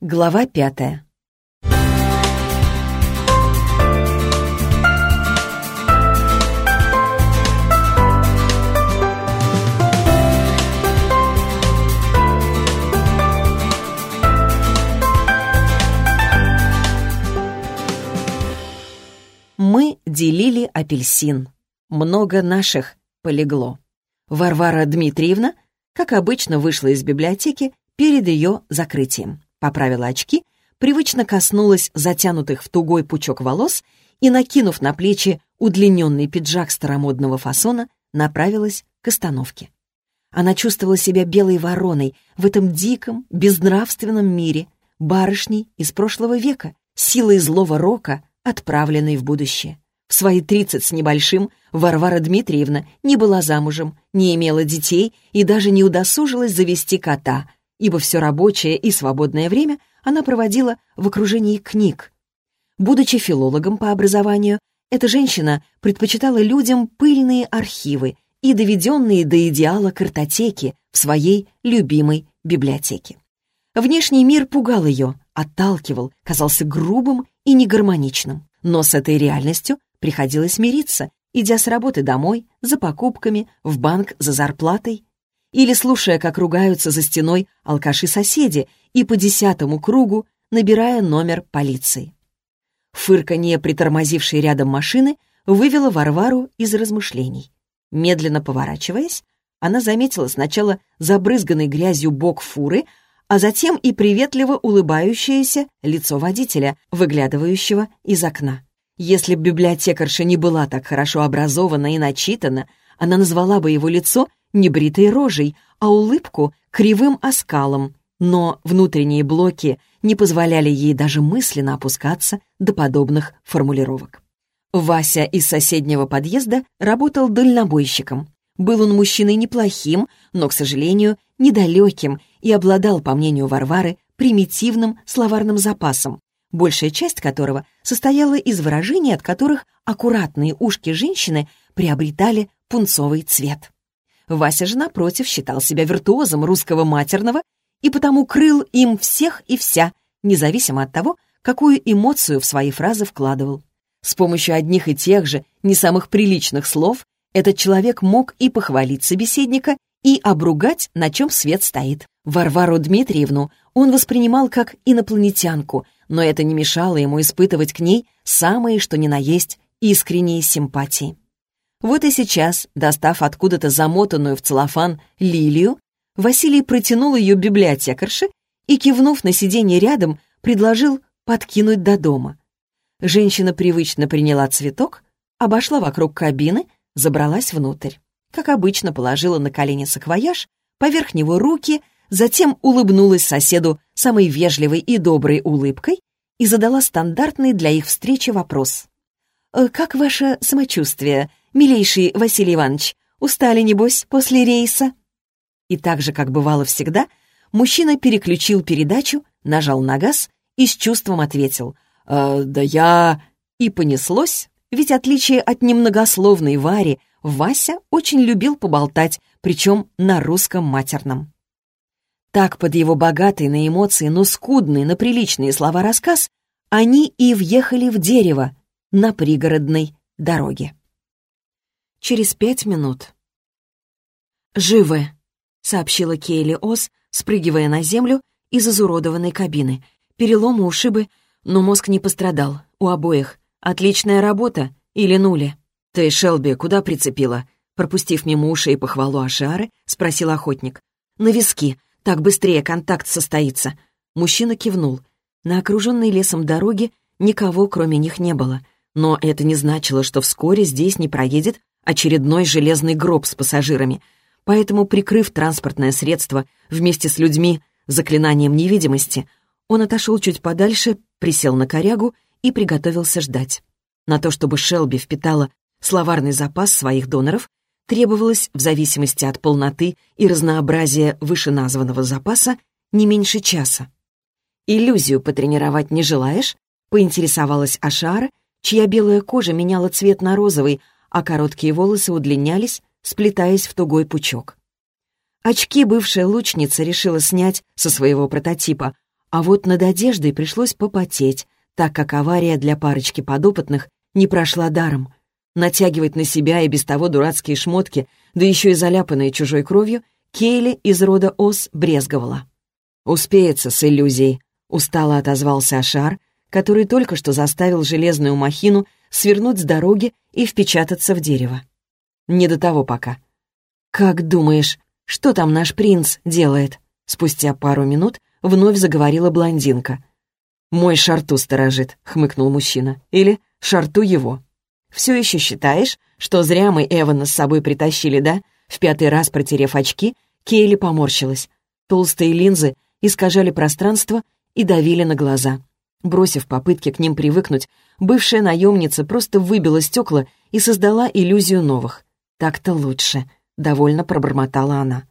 Глава пятая. Мы делили апельсин. Много наших полегло. Варвара Дмитриевна, как обычно, вышла из библиотеки перед ее закрытием поправила очки, привычно коснулась затянутых в тугой пучок волос и, накинув на плечи удлиненный пиджак старомодного фасона, направилась к остановке. Она чувствовала себя белой вороной в этом диком, безнравственном мире, барышней из прошлого века, силой злого рока, отправленной в будущее. В свои тридцать с небольшим Варвара Дмитриевна не была замужем, не имела детей и даже не удосужилась завести кота, ибо все рабочее и свободное время она проводила в окружении книг. Будучи филологом по образованию, эта женщина предпочитала людям пыльные архивы и доведенные до идеала картотеки в своей любимой библиотеке. Внешний мир пугал ее, отталкивал, казался грубым и негармоничным. Но с этой реальностью приходилось мириться, идя с работы домой, за покупками, в банк за зарплатой или слушая, как ругаются за стеной алкаши-соседи и по десятому кругу набирая номер полиции. Фырканье притормозившей рядом машины вывело Варвару из размышлений. Медленно поворачиваясь, она заметила сначала забрызганный грязью бок фуры, а затем и приветливо улыбающееся лицо водителя, выглядывающего из окна. Если б библиотекарша не была так хорошо образована и начитана, она назвала бы его лицо не бритой рожей, а улыбку кривым оскалом, но внутренние блоки не позволяли ей даже мысленно опускаться до подобных формулировок. Вася из соседнего подъезда работал дальнобойщиком. Был он мужчиной неплохим, но, к сожалению, недалеким и обладал, по мнению Варвары, примитивным словарным запасом, большая часть которого состояла из выражений, от которых аккуратные ушки женщины приобретали пунцовый цвет. Вася же, напротив, считал себя виртуозом русского матерного и потому крыл им всех и вся, независимо от того, какую эмоцию в свои фразы вкладывал. С помощью одних и тех же, не самых приличных слов, этот человек мог и похвалить собеседника, и обругать, на чем свет стоит. Варвару Дмитриевну он воспринимал как инопланетянку, но это не мешало ему испытывать к ней самые, что ни на есть, искренние симпатии. Вот и сейчас, достав откуда-то замотанную в целлофан лилию, Василий протянул ее библиотекарше и, кивнув на сиденье рядом, предложил подкинуть до дома. Женщина привычно приняла цветок, обошла вокруг кабины, забралась внутрь. Как обычно, положила на колени саквояж, поверх него руки, затем улыбнулась соседу самой вежливой и доброй улыбкой и задала стандартный для их встречи вопрос. «Э, «Как ваше самочувствие? «Милейший Василий Иванович, устали, небось, после рейса?» И так же, как бывало всегда, мужчина переключил передачу, нажал на газ и с чувством ответил «Э, «Да я...» И понеслось, ведь отличие от немногословной Вари, Вася очень любил поболтать, причем на русском матерном. Так под его богатый на эмоции, но скудный на приличные слова рассказ они и въехали в дерево на пригородной дороге через пять минут. «Живы», — сообщила Кейли Ос, спрыгивая на землю из изуродованной кабины. Переломы, ушибы, но мозг не пострадал. У обоих. Отличная работа или нули. «Ты, Шелби, куда прицепила?» Пропустив мимо ушей похвалу Ашары, спросил охотник. «На виски. Так быстрее контакт состоится». Мужчина кивнул. На окруженной лесом дороге никого, кроме них, не было. Но это не значило, что вскоре здесь не проедет очередной железный гроб с пассажирами, поэтому, прикрыв транспортное средство вместе с людьми заклинанием невидимости, он отошел чуть подальше, присел на корягу и приготовился ждать. На то, чтобы Шелби впитала словарный запас своих доноров, требовалось, в зависимости от полноты и разнообразия вышеназванного запаса, не меньше часа. «Иллюзию потренировать не желаешь?» — поинтересовалась Ашара, чья белая кожа меняла цвет на розовый, а короткие волосы удлинялись, сплетаясь в тугой пучок. Очки бывшая лучница решила снять со своего прототипа, А вот над одеждой пришлось попотеть, так как авария для парочки подопытных не прошла даром. Натягивать на себя и без того дурацкие шмотки, да еще и заляпанные чужой кровью, Кейли из рода Ос брезговала. «Успеется с иллюзией», — устало отозвался Ашар, который только что заставил железную махину свернуть с дороги и впечататься в дерево. «Не до того пока». «Как думаешь, что там наш принц делает?» Спустя пару минут вновь заговорила блондинка. «Мой шарту сторожит», — хмыкнул мужчина. «Или шарту его». «Все еще считаешь, что зря мы Эвана с собой притащили, да?» В пятый раз, протерев очки, Кейли поморщилась. Толстые линзы искажали пространство и давили на глаза. Бросив попытки к ним привыкнуть, бывшая наемница просто выбила стекла и создала иллюзию новых. «Так-то лучше», — довольно пробормотала она.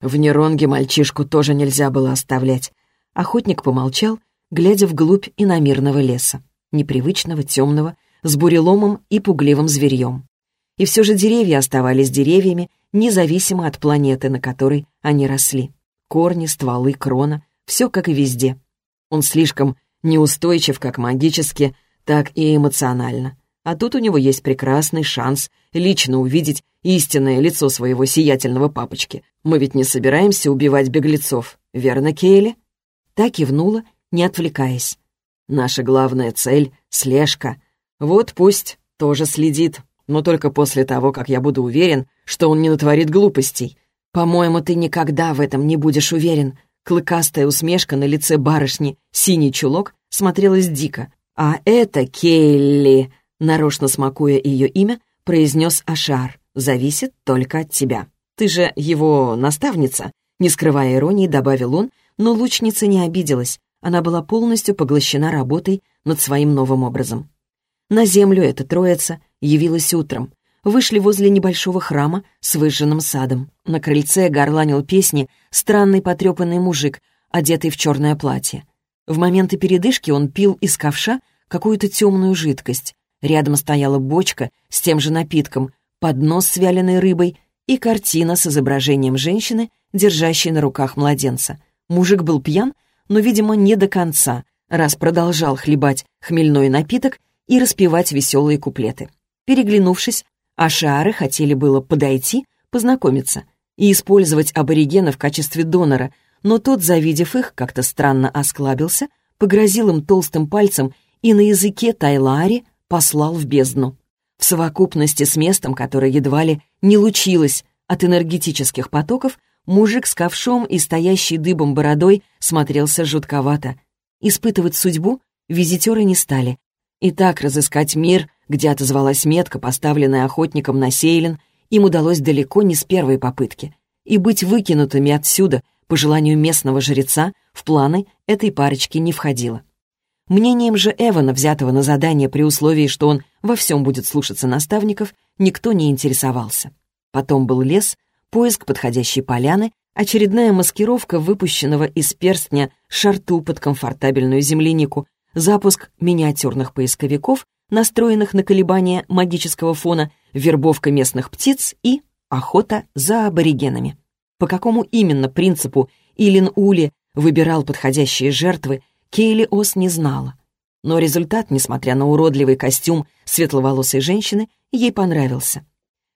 В Неронге мальчишку тоже нельзя было оставлять. Охотник помолчал, глядя вглубь иномирного леса, непривычного, темного, с буреломом и пугливым зверьем. И все же деревья оставались деревьями, независимо от планеты, на которой они росли. Корни, стволы, крона — все как и везде. Он слишком неустойчив как магически, так и эмоционально. А тут у него есть прекрасный шанс лично увидеть истинное лицо своего сиятельного папочки. Мы ведь не собираемся убивать беглецов, верно, Кейли?» Так кивнула, не отвлекаясь. «Наша главная цель — слежка. Вот пусть тоже следит, но только после того, как я буду уверен, что он не натворит глупостей. По-моему, ты никогда в этом не будешь уверен. Клыкастая усмешка на лице барышни, синий чулок, смотрелась дико. А это Келли, нарочно смакуя ее имя, произнес Ашар. Зависит только от тебя. Ты же его наставница. Не скрывая иронии, добавил он, но лучница не обиделась. Она была полностью поглощена работой над своим новым образом. На землю эта троица явилась утром. Вышли возле небольшого храма с выжженным садом. На крыльце горланил песни странный потрепанный мужик, одетый в черное платье. В моменты передышки он пил из ковша какую-то темную жидкость. Рядом стояла бочка с тем же напитком, поднос с вяленой рыбой и картина с изображением женщины, держащей на руках младенца. Мужик был пьян, но, видимо, не до конца, раз продолжал хлебать хмельной напиток и распевать веселые куплеты. Переглянувшись, ашары хотели было подойти, познакомиться и использовать аборигена в качестве донора, но тот, завидев их, как-то странно осклабился, погрозил им толстым пальцем и на языке тайлари послал в бездну. В совокупности с местом, которое едва ли не лучилось от энергетических потоков, мужик с ковшом и стоящий дыбом бородой смотрелся жутковато. Испытывать судьбу визитеры не стали, и так разыскать мир, где отозвалась метка, поставленная охотником на Сейлин, им удалось далеко не с первой попытки. И быть выкинутыми отсюда, по желанию местного жреца, в планы этой парочки не входило. Мнением же Эвана, взятого на задание при условии, что он во всем будет слушаться наставников, никто не интересовался. Потом был лес, поиск подходящей поляны, очередная маскировка выпущенного из перстня шарту под комфортабельную землянику, запуск миниатюрных поисковиков, настроенных на колебания магического фона, вербовка местных птиц и охота за аборигенами. По какому именно принципу Илин Ули выбирал подходящие жертвы, Кейли Ос не знала. Но результат, несмотря на уродливый костюм светловолосой женщины, ей понравился.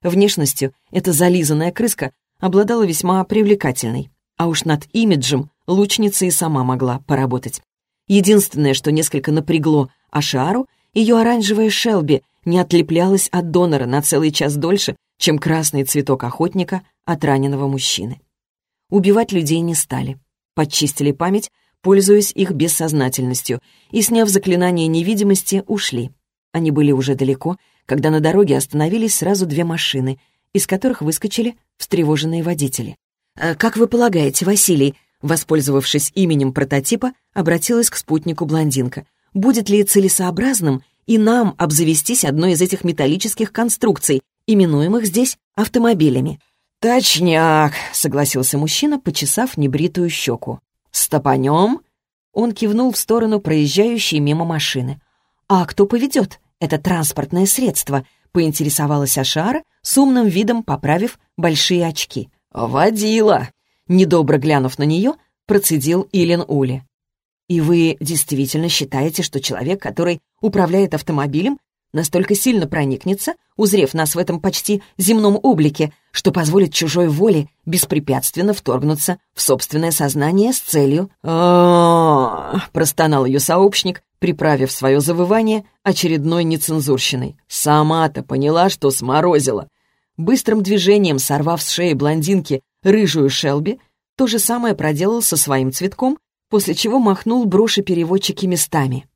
Внешностью эта зализанная крыска обладала весьма привлекательной, а уж над имиджем лучница и сама могла поработать. Единственное, что несколько напрягло Ашару, ее оранжевая Шелби не отлеплялась от донора на целый час дольше, чем красный цветок охотника от раненого мужчины. Убивать людей не стали. Подчистили память, пользуясь их бессознательностью, и, сняв заклинание невидимости, ушли. Они были уже далеко, когда на дороге остановились сразу две машины, из которых выскочили встревоженные водители. «Э, «Как вы полагаете, Василий, Воспользовавшись именем прототипа, обратилась к спутнику блондинка. «Будет ли целесообразным и нам обзавестись одной из этих металлических конструкций, именуемых здесь автомобилями?» «Точняк», — согласился мужчина, почесав небритую щеку. «Стопанем?» Он кивнул в сторону проезжающей мимо машины. «А кто поведет это транспортное средство?» — поинтересовалась Ашара, с умным видом поправив большие очки. «Водила!» Недобро глянув на нее, процедил Илен Ули. И вы действительно считаете, что человек, который управляет автомобилем, настолько сильно проникнется, узрев нас в этом почти земном облике, что позволит чужой воле беспрепятственно вторгнуться в собственное сознание с целью простонал ее сообщник, приправив свое завывание очередной нецензурщиной. «Сама-то поняла, что сморозила». Быстрым движением сорвав с шеи блондинки рыжую Шелби, то же самое проделал со своим цветком, после чего махнул броши-переводчики местами.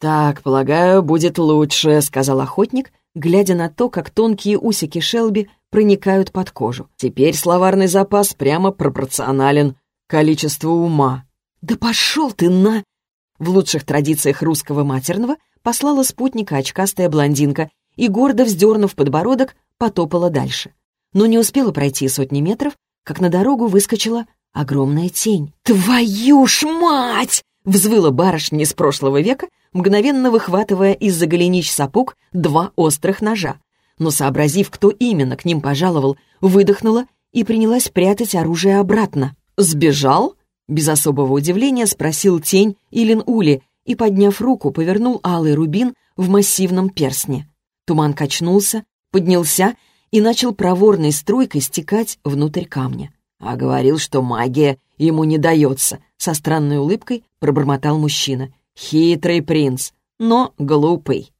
«Так, полагаю, будет лучше», — сказал охотник, глядя на то, как тонкие усики Шелби проникают под кожу. «Теперь словарный запас прямо пропорционален количеству ума». «Да пошел ты на...» В лучших традициях русского матерного послала спутника очкастая блондинка и, гордо вздернув подбородок, потопала дальше. Но не успела пройти сотни метров, как на дорогу выскочила огромная тень. «Твою ж мать!» — взвыла барышня из прошлого века, мгновенно выхватывая из-за голенищ сапог два острых ножа. Но, сообразив, кто именно к ним пожаловал, выдохнула и принялась прятать оружие обратно. «Сбежал?» — без особого удивления спросил тень Илин Ули и, подняв руку, повернул алый рубин в массивном перстне. Туман качнулся, поднялся и начал проворной струйкой стекать внутрь камня. А говорил, что магия ему не дается, со странной улыбкой пробормотал мужчина. Хитрый принц, но глупый.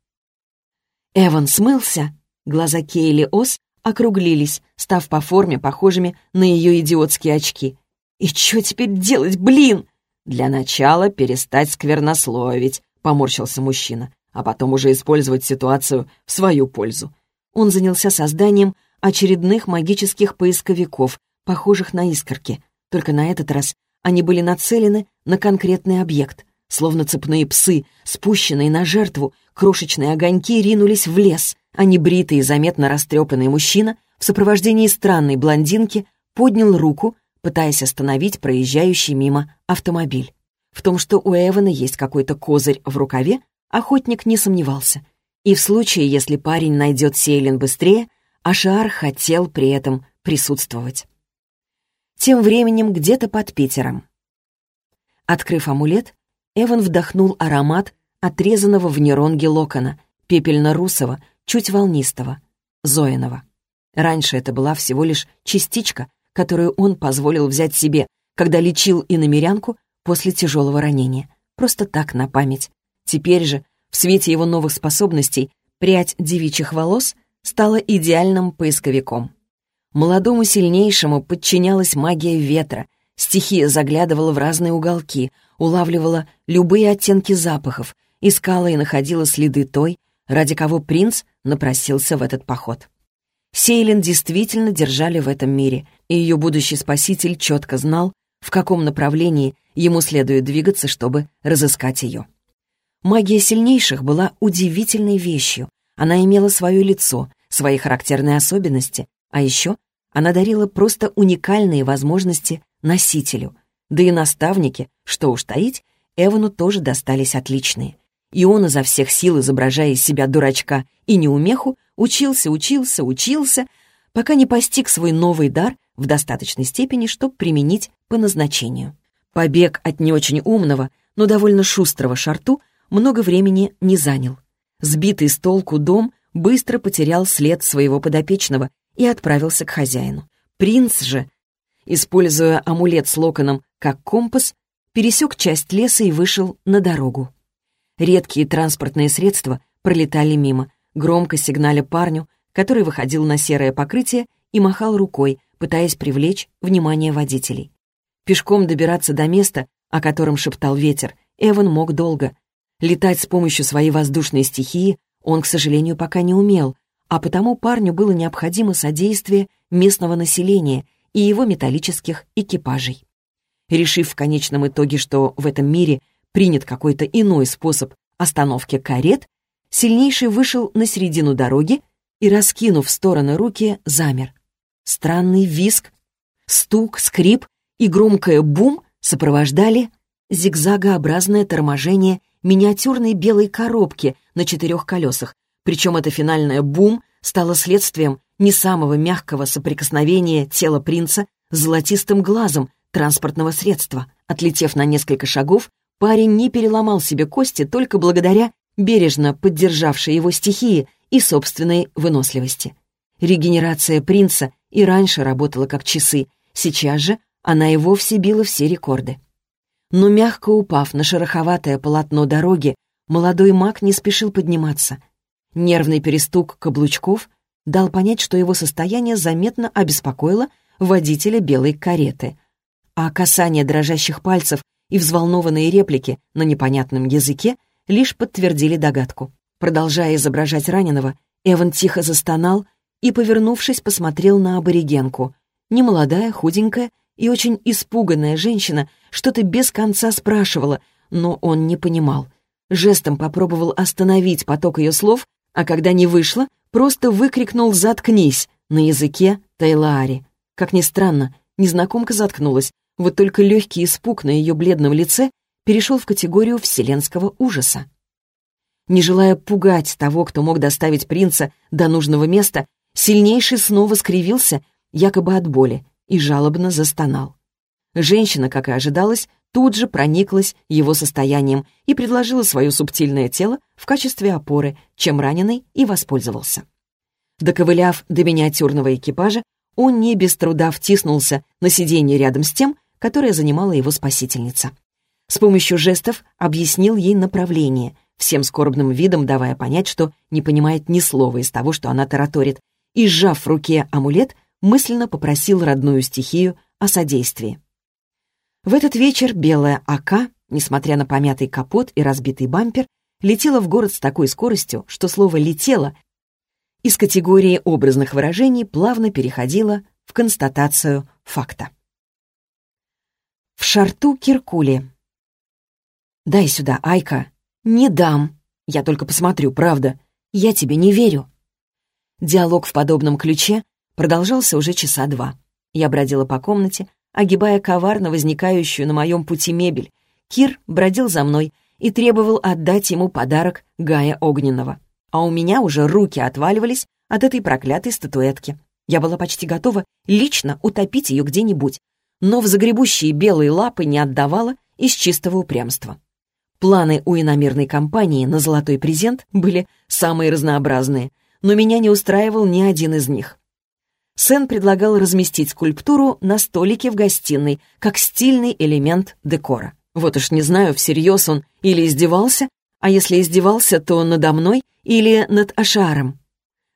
Эван смылся. Глаза Кейли Ос округлились, став по форме похожими на ее идиотские очки. «И что теперь делать, блин?» «Для начала перестать сквернословить», — поморщился мужчина, «а потом уже использовать ситуацию в свою пользу». Он занялся созданием очередных магических поисковиков, похожих на искорки. Только на этот раз они были нацелены на конкретный объект. Словно цепные псы, спущенные на жертву, крошечные огоньки ринулись в лес, а небритый и заметно растрепанный мужчина в сопровождении странной блондинки поднял руку, пытаясь остановить проезжающий мимо автомобиль. В том, что у Эвана есть какой-то козырь в рукаве, охотник не сомневался. И в случае, если парень найдет Сейлин быстрее, Ашар хотел при этом присутствовать. Тем временем где-то под Питером. Открыв амулет, Эван вдохнул аромат отрезанного в нейронге локона, пепельно-русого, чуть волнистого, Зоинова. Раньше это была всего лишь частичка, которую он позволил взять себе, когда лечил иномерянку после тяжелого ранения. Просто так, на память. Теперь же, в свете его новых способностей, прядь девичьих волос стала идеальным поисковиком. Молодому сильнейшему подчинялась магия ветра, стихия заглядывала в разные уголки, улавливала любые оттенки запахов, искала и находила следы той, ради кого принц напросился в этот поход. Сейлин действительно держали в этом мире, и ее будущий спаситель четко знал, в каком направлении ему следует двигаться, чтобы разыскать ее. Магия сильнейших была удивительной вещью. Она имела свое лицо, свои характерные особенности, а еще она дарила просто уникальные возможности носителю, да и наставники, что уж таить, Эвану тоже достались отличные. И он изо всех сил, изображая из себя дурачка и неумеху, учился, учился, учился, пока не постиг свой новый дар в достаточной степени, чтобы применить по назначению. Побег от не очень умного, но довольно шустрого шарту много времени не занял. Сбитый с толку дом быстро потерял след своего подопечного и отправился к хозяину. Принц же используя амулет с локоном как компас, пересек часть леса и вышел на дорогу. Редкие транспортные средства пролетали мимо, громко сигналя парню, который выходил на серое покрытие и махал рукой, пытаясь привлечь внимание водителей. Пешком добираться до места, о котором шептал ветер, Эван мог долго. Летать с помощью своей воздушной стихии он, к сожалению, пока не умел, а потому парню было необходимо содействие местного населения — и его металлических экипажей. Решив в конечном итоге, что в этом мире принят какой-то иной способ остановки карет, сильнейший вышел на середину дороги и, раскинув в стороны руки, замер. Странный виск, стук, скрип и громкое бум сопровождали зигзагообразное торможение миниатюрной белой коробки на четырех колесах, причем это финальное бум стало следствием не самого мягкого соприкосновения тела принца с золотистым глазом транспортного средства. Отлетев на несколько шагов, парень не переломал себе кости только благодаря бережно поддержавшей его стихии и собственной выносливости. Регенерация принца и раньше работала как часы, сейчас же она и вовсе била все рекорды. Но мягко упав на шероховатое полотно дороги, молодой маг не спешил подниматься. Нервный перестук каблучков дал понять, что его состояние заметно обеспокоило водителя белой кареты, а касание дрожащих пальцев и взволнованные реплики на непонятном языке лишь подтвердили догадку. Продолжая изображать раненого, Эван тихо застонал и, повернувшись, посмотрел на аборигенку. Немолодая, худенькая и очень испуганная женщина что-то без конца спрашивала, но он не понимал. Жестом попробовал остановить поток ее слов, а когда не вышло, просто выкрикнул «Заткнись!» на языке Тайлаари. Как ни странно, незнакомка заткнулась, вот только легкий испуг на ее бледном лице перешел в категорию вселенского ужаса. Не желая пугать того, кто мог доставить принца до нужного места, сильнейший снова скривился, якобы от боли, и жалобно застонал. Женщина, как и ожидалось, тут же прониклась его состоянием и предложила свое субтильное тело в качестве опоры, чем раненый и воспользовался. Доковыляв до миниатюрного экипажа, он не без труда втиснулся на сиденье рядом с тем, которое занимала его спасительница. С помощью жестов объяснил ей направление, всем скорбным видом давая понять, что не понимает ни слова из того, что она тараторит, и, сжав в руке амулет, мысленно попросил родную стихию о содействии. В этот вечер белая АК, несмотря на помятый капот и разбитый бампер, летела в город с такой скоростью, что слово «летело» из категории образных выражений плавно переходило в констатацию факта. В шарту Киркули. «Дай сюда, Айка». «Не дам. Я только посмотрю, правда. Я тебе не верю». Диалог в подобном ключе продолжался уже часа два. Я бродила по комнате, огибая коварно возникающую на моем пути мебель. Кир бродил за мной и требовал отдать ему подарок Гая Огненного. А у меня уже руки отваливались от этой проклятой статуэтки. Я была почти готова лично утопить ее где-нибудь, но в загребущие белые лапы не отдавала из чистого упрямства. Планы у иномерной компании на золотой презент были самые разнообразные, но меня не устраивал ни один из них. Сен предлагал разместить скульптуру на столике в гостиной, как стильный элемент декора. Вот уж не знаю, всерьез он или издевался, а если издевался, то надо мной или над Ашаром.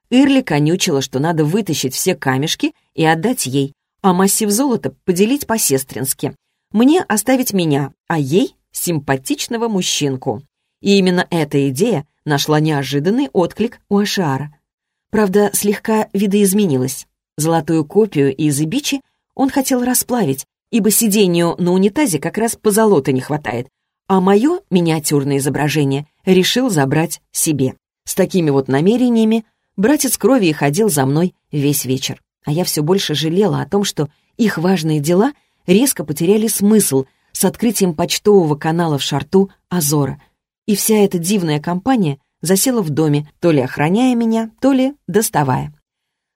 Ирли конючила, что надо вытащить все камешки и отдать ей, а массив золота поделить по-сестрински. Мне оставить меня, а ей — симпатичного мужчинку. И именно эта идея нашла неожиданный отклик у Ашара. Правда, слегка видоизменилась. Золотую копию из Ибичи он хотел расплавить, ибо сидению на унитазе как раз позолота не хватает, а мое миниатюрное изображение решил забрать себе. С такими вот намерениями братец крови ходил за мной весь вечер а я все больше жалела о том, что их важные дела резко потеряли смысл с открытием почтового канала в шарту Азора, и вся эта дивная компания засела в доме, то ли охраняя меня, то ли доставая.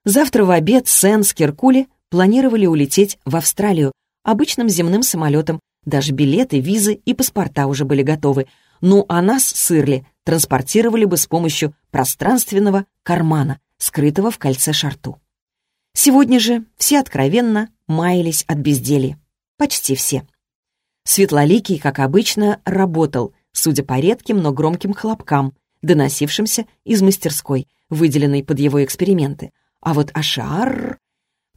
Завтра в обед Сен с Киркули планировали улететь в Австралию обычным земным самолетом, даже билеты, визы и паспорта уже были готовы, ну а нас с Ирли транспортировали бы с помощью пространственного кармана, скрытого в кольце шарту. Сегодня же все откровенно маялись от безделья. Почти все. Светлоликий, как обычно, работал, судя по редким, но громким хлопкам, доносившимся из мастерской, выделенной под его эксперименты. А вот Ашар...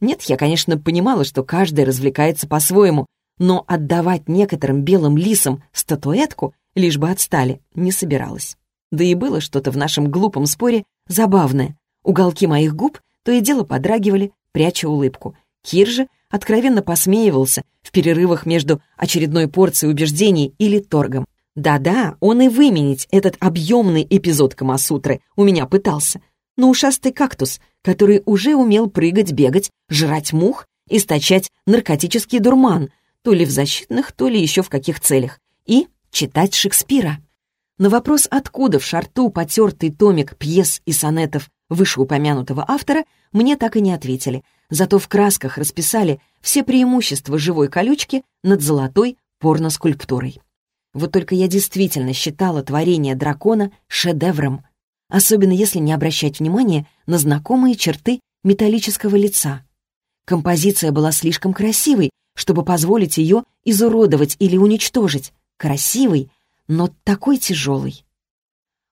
Нет, я, конечно, понимала, что каждый развлекается по-своему, но отдавать некоторым белым лисам статуэтку, лишь бы отстали, не собиралась. Да и было что-то в нашем глупом споре забавное. Уголки моих губ то и дело подрагивали, пряча улыбку. Кир же откровенно посмеивался в перерывах между очередной порцией убеждений или торгом. Да-да, он и выменить этот объемный эпизод Камасутры у меня пытался. Но ушастый кактус, который уже умел прыгать, бегать, жрать мух, источать наркотический дурман, то ли в защитных, то ли еще в каких целях, и читать Шекспира. На вопрос, откуда в шарту потертый томик пьес и сонетов вышеупомянутого автора мне так и не ответили, зато в красках расписали все преимущества живой колючки над золотой порноскульптурой. Вот только я действительно считала творение дракона шедевром, особенно если не обращать внимания на знакомые черты металлического лица. Композиция была слишком красивой, чтобы позволить ее изуродовать или уничтожить. Красивый, но такой тяжелый.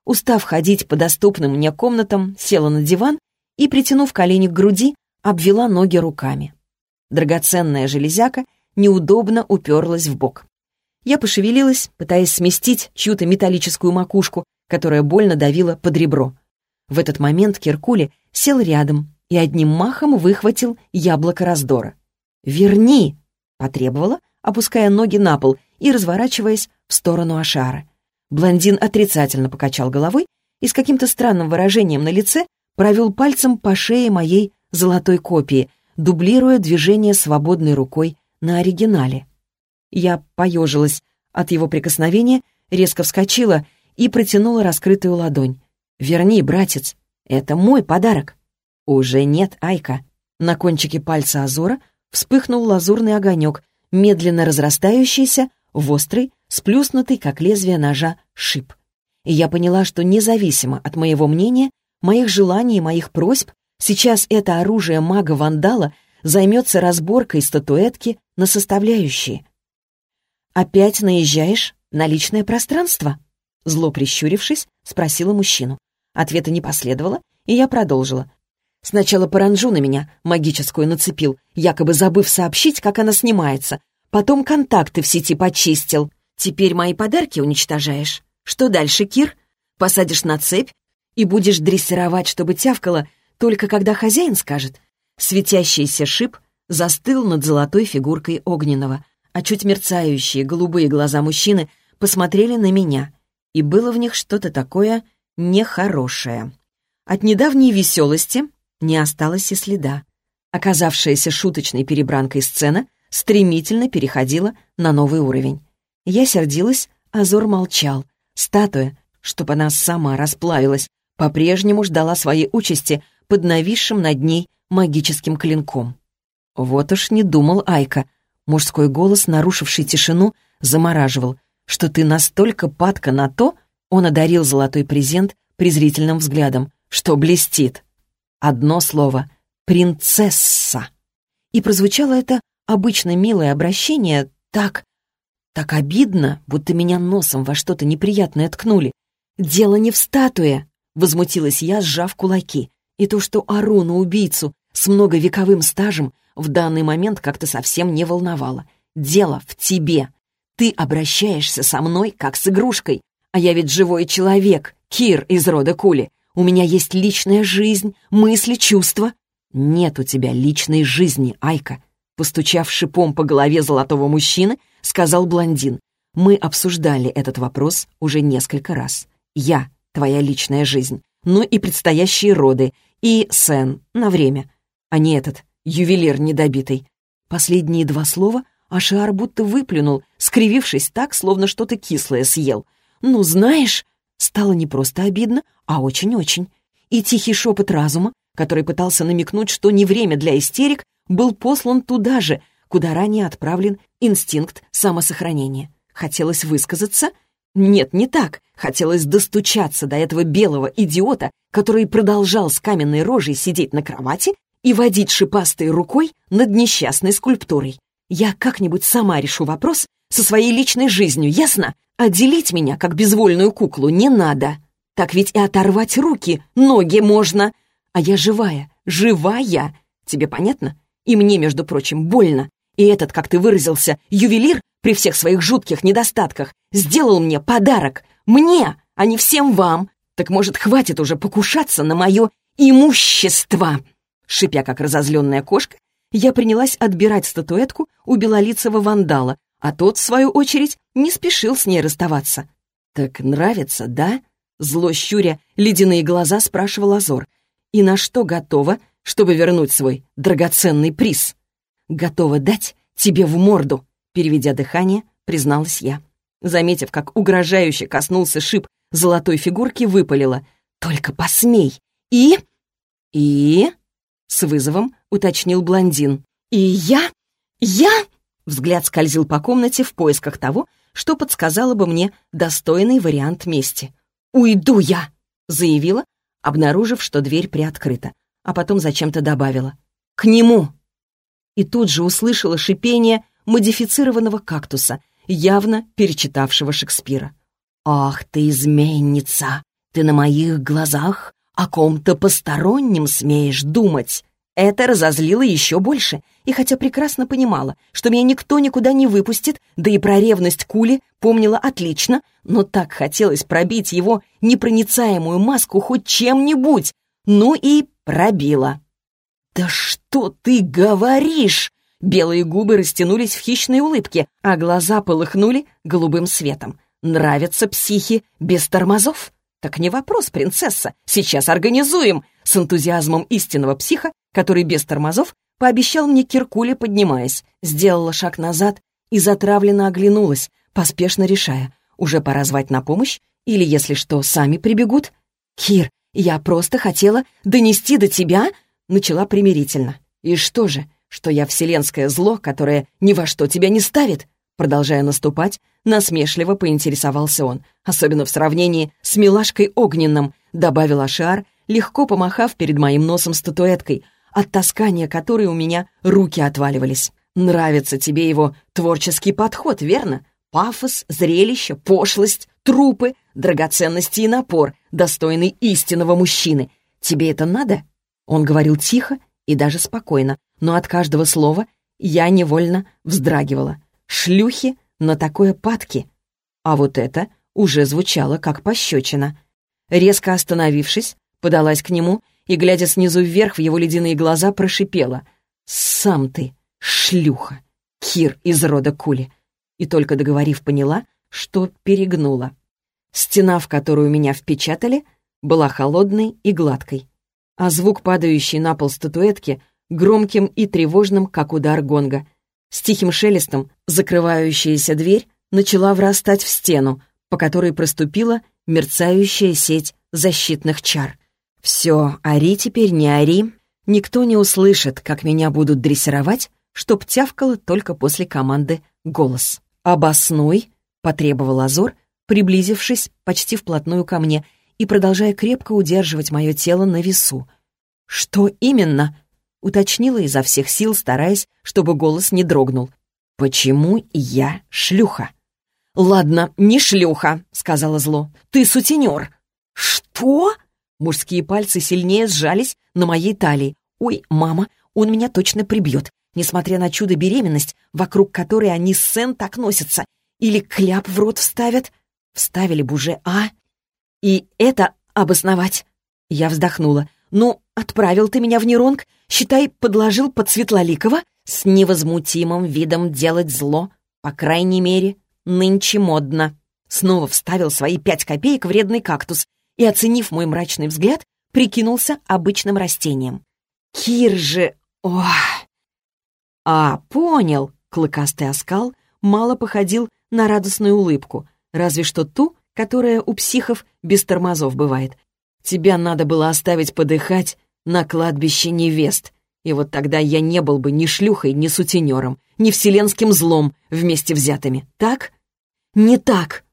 Устав ходить по доступным мне комнатам, села на диван и, притянув колени к груди, обвела ноги руками. Драгоценная железяка неудобно уперлась в бок. Я пошевелилась, пытаясь сместить чью-то металлическую макушку, которая больно давила под ребро. В этот момент Киркули сел рядом и одним махом выхватил яблоко раздора. «Верни!» — потребовала, опуская ноги на пол и разворачиваясь в сторону Ашара. Блондин отрицательно покачал головой и с каким-то странным выражением на лице провел пальцем по шее моей золотой копии, дублируя движение свободной рукой на оригинале. Я поежилась от его прикосновения, резко вскочила и протянула раскрытую ладонь. «Верни, братец, это мой подарок». «Уже нет, Айка». На кончике пальца Азора вспыхнул лазурный огонек, медленно разрастающийся в острый, сплюснутый, как лезвие ножа, шип. И я поняла, что независимо от моего мнения, моих желаний и моих просьб, сейчас это оружие мага-вандала займется разборкой статуэтки на составляющие. «Опять наезжаешь на личное пространство?» Зло прищурившись, спросила мужчину. Ответа не последовало, и я продолжила. Сначала паранджу на меня магическую нацепил, якобы забыв сообщить, как она снимается. Потом контакты в сети почистил. Теперь мои подарки уничтожаешь. Что дальше, Кир? Посадишь на цепь и будешь дрессировать, чтобы тявкало, только когда хозяин скажет. Светящийся шип застыл над золотой фигуркой огненного, а чуть мерцающие голубые глаза мужчины посмотрели на меня, и было в них что-то такое нехорошее. От недавней веселости не осталось и следа. Оказавшаяся шуточной перебранкой сцена стремительно переходила на новый уровень. Я сердилась, а Зор молчал. Статуя, чтобы она сама расплавилась, по-прежнему ждала своей участи под нависшим над ней магическим клинком. Вот уж не думал Айка. Мужской голос, нарушивший тишину, замораживал. Что ты настолько падка на то, он одарил золотой презент презрительным взглядом, что блестит. Одно слово — «принцесса». И прозвучало это обычно милое обращение так... так обидно, будто меня носом во что-то неприятное ткнули. «Дело не в статуе», — возмутилась я, сжав кулаки. И то, что ору на убийцу с многовековым стажем, в данный момент как-то совсем не волновало. Дело в тебе. Ты обращаешься со мной, как с игрушкой. А я ведь живой человек, Кир из рода Кули. У меня есть личная жизнь, мысли, чувства. Нет у тебя личной жизни, Айка. Постучав шипом по голове золотого мужчины, сказал блондин. Мы обсуждали этот вопрос уже несколько раз. Я — твоя личная жизнь, ну и предстоящие роды, и Сен на время, а не этот ювелир недобитый. Последние два слова Ашиар будто выплюнул, скривившись так, словно что-то кислое съел. «Ну, знаешь...» Стало не просто обидно, а очень-очень. И тихий шепот разума, который пытался намекнуть, что не время для истерик, был послан туда же, куда ранее отправлен инстинкт самосохранения. Хотелось высказаться? Нет, не так. Хотелось достучаться до этого белого идиота, который продолжал с каменной рожей сидеть на кровати и водить шипастой рукой над несчастной скульптурой. Я как-нибудь сама решу вопрос со своей личной жизнью, ясно? Отделить меня, как безвольную куклу, не надо. Так ведь и оторвать руки, ноги можно. А я живая, живая. Тебе понятно? И мне, между прочим, больно. И этот, как ты выразился, ювелир при всех своих жутких недостатках сделал мне подарок. Мне, а не всем вам. Так, может, хватит уже покушаться на мое имущество?» Шипя, как разозленная кошка, я принялась отбирать статуэтку у белолицего вандала, а тот, в свою очередь, не спешил с ней расставаться. «Так нравится, да?» Зло щуря, ледяные глаза спрашивал Азор. «И на что готова, чтобы вернуть свой драгоценный приз?» «Готова дать тебе в морду», переведя дыхание, призналась я. Заметив, как угрожающе коснулся шип золотой фигурки, выпалила. «Только посмей!» «И...» «И...» С вызовом уточнил блондин. «И я? Я?» Взгляд скользил по комнате в поисках того, что подсказало бы мне достойный вариант мести. «Уйду я!» — заявила, обнаружив, что дверь приоткрыта, а потом зачем-то добавила. «К нему!» И тут же услышала шипение модифицированного кактуса, явно перечитавшего Шекспира. «Ах ты, изменница! Ты на моих глазах о ком-то постороннем смеешь думать!» Это разозлило еще больше, и хотя прекрасно понимала, что меня никто никуда не выпустит, да и про ревность Кули помнила отлично, но так хотелось пробить его непроницаемую маску хоть чем-нибудь. Ну и пробила. «Да что ты говоришь?» Белые губы растянулись в хищной улыбке, а глаза полыхнули голубым светом. «Нравятся психи без тормозов?» «Так не вопрос, принцесса. Сейчас организуем!» С энтузиазмом истинного психа, который без тормозов, пообещал мне Киркуле, поднимаясь. Сделала шаг назад и затравленно оглянулась, поспешно решая, уже пора звать на помощь или, если что, сами прибегут. «Кир, я просто хотела донести до тебя...» Начала примирительно. «И что же, что я вселенское зло, которое ни во что тебя не ставит?» Продолжая наступать, насмешливо поинтересовался он, особенно в сравнении с милашкой огненным, добавил Ашар, легко помахав перед моим носом статуэткой, от таскания которой у меня руки отваливались. Нравится тебе его творческий подход, верно? Пафос, зрелище, пошлость, трупы, драгоценности и напор, достойный истинного мужчины. Тебе это надо?» Он говорил тихо и даже спокойно, но от каждого слова я невольно вздрагивала шлюхи на такое падки. А вот это уже звучало как пощечина. Резко остановившись, подалась к нему и, глядя снизу вверх в его ледяные глаза, прошипела. «Сам ты, шлюха, Кир из рода Кули!» И только договорив, поняла, что перегнула. Стена, в которую меня впечатали, была холодной и гладкой, а звук, падающий на пол статуэтки, громким и тревожным, как удар гонга — с тихим шелестом закрывающаяся дверь начала врастать в стену, по которой проступила мерцающая сеть защитных чар. «Все, ори теперь, не ори. Никто не услышит, как меня будут дрессировать, чтоб тявкало только после команды «голос». «Обоснуй», — потребовал Азор, приблизившись почти вплотную ко мне и продолжая крепко удерживать мое тело на весу. «Что именно?» уточнила изо всех сил, стараясь, чтобы голос не дрогнул. «Почему я шлюха?» «Ладно, не шлюха», — сказала зло. «Ты сутенер». «Что?» Мужские пальцы сильнее сжались на моей талии. «Ой, мама, он меня точно прибьет, несмотря на чудо-беременность, вокруг которой они с Сен так носятся. Или кляп в рот вставят. Вставили бы уже, а? И это обосновать». Я вздохнула. «Ну, отправил ты меня в Неронг, считай, подложил под Светлоликова с невозмутимым видом делать зло. По крайней мере, нынче модно». Снова вставил свои пять копеек вредный кактус и, оценив мой мрачный взгляд, прикинулся обычным растением. «Кир же... Ох!» «А, понял!» — клыкастый оскал мало походил на радостную улыбку, разве что ту, которая у психов без тормозов бывает, Тебя надо было оставить подыхать на кладбище невест. И вот тогда я не был бы ни шлюхой, ни сутенером, ни вселенским злом вместе взятыми. Так? Не так.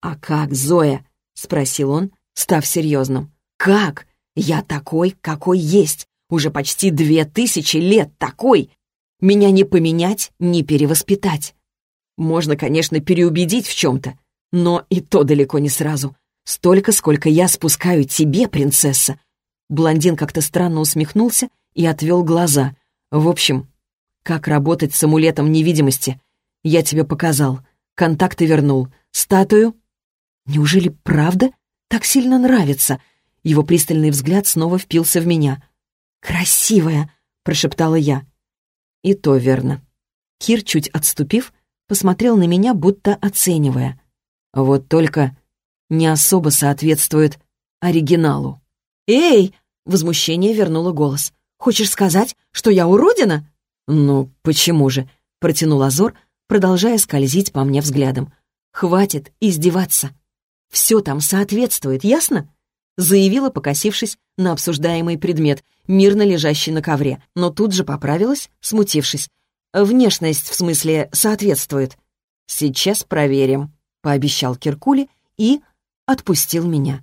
А как, Зоя? Спросил он, став серьезным. Как? Я такой, какой есть. Уже почти две тысячи лет такой. Меня не поменять, не перевоспитать. Можно, конечно, переубедить в чем-то, но и то далеко не сразу. Столько, сколько я спускаю тебе, принцесса!» Блондин как-то странно усмехнулся и отвел глаза. «В общем, как работать с амулетом невидимости? Я тебе показал. Контакты вернул. Статую? Неужели правда так сильно нравится?» Его пристальный взгляд снова впился в меня. «Красивая!» — прошептала я. «И то верно». Кир, чуть отступив, посмотрел на меня, будто оценивая. «Вот только не особо соответствует оригиналу. «Эй!» — возмущение вернуло голос. «Хочешь сказать, что я уродина?» «Ну, почему же?» — протянул Азор, продолжая скользить по мне взглядом. «Хватит издеваться. Все там соответствует, ясно?» Заявила, покосившись на обсуждаемый предмет, мирно лежащий на ковре, но тут же поправилась, смутившись. «Внешность, в смысле, соответствует». «Сейчас проверим», — пообещал Киркули и отпустил меня.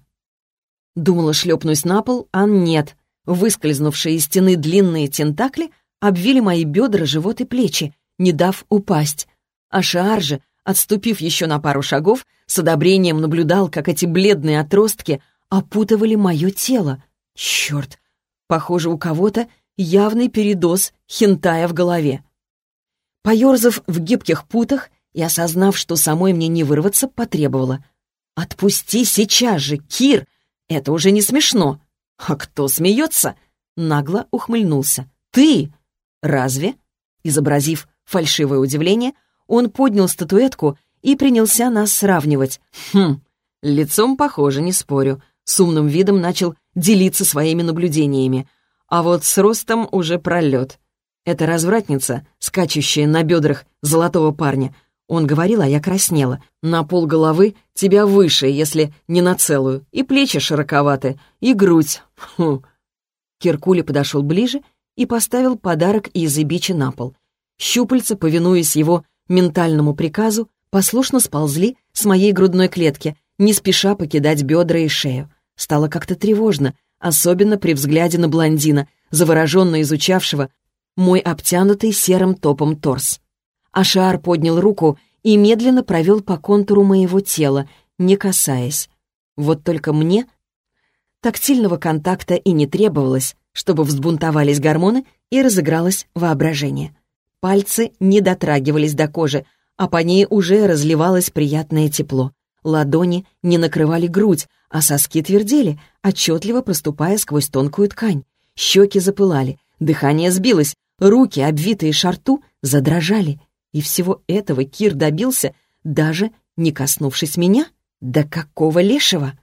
Думала, шлепнусь на пол, а нет. Выскользнувшие из стены длинные тентакли обвили мои бедра, живот и плечи, не дав упасть. А Шаар же, отступив еще на пару шагов, с одобрением наблюдал, как эти бледные отростки опутывали мое тело. Черт! Похоже, у кого-то явный передоз хентая в голове. Поерзав в гибких путах и осознав, что самой мне не вырваться, потребовала. «Отпусти сейчас же, Кир! Это уже не смешно!» «А кто смеется?» Нагло ухмыльнулся. «Ты!» «Разве?» Изобразив фальшивое удивление, он поднял статуэтку и принялся нас сравнивать. «Хм, лицом похоже, не спорю». С умным видом начал делиться своими наблюдениями. А вот с ростом уже пролет. Это развратница, скачущая на бедрах золотого парня. Он говорил, а я краснела. На пол головы тебя выше, если не на целую. И плечи широковаты, и грудь. Фу. Киркули подошел ближе и поставил подарок из Ибичи на пол. Щупальца, повинуясь его ментальному приказу, послушно сползли с моей грудной клетки, не спеша покидать бедра и шею. Стало как-то тревожно, особенно при взгляде на блондина, завороженно изучавшего мой обтянутый серым топом торс. Ашар поднял руку и медленно провел по контуру моего тела, не касаясь. Вот только мне тактильного контакта и не требовалось, чтобы взбунтовались гормоны и разыгралось воображение. Пальцы не дотрагивались до кожи, а по ней уже разливалось приятное тепло. Ладони не накрывали грудь, а соски твердели, отчетливо проступая сквозь тонкую ткань. Щеки запылали, дыхание сбилось, руки, обвитые шарту, задрожали. И всего этого Кир добился, даже не коснувшись меня? Да какого лешего?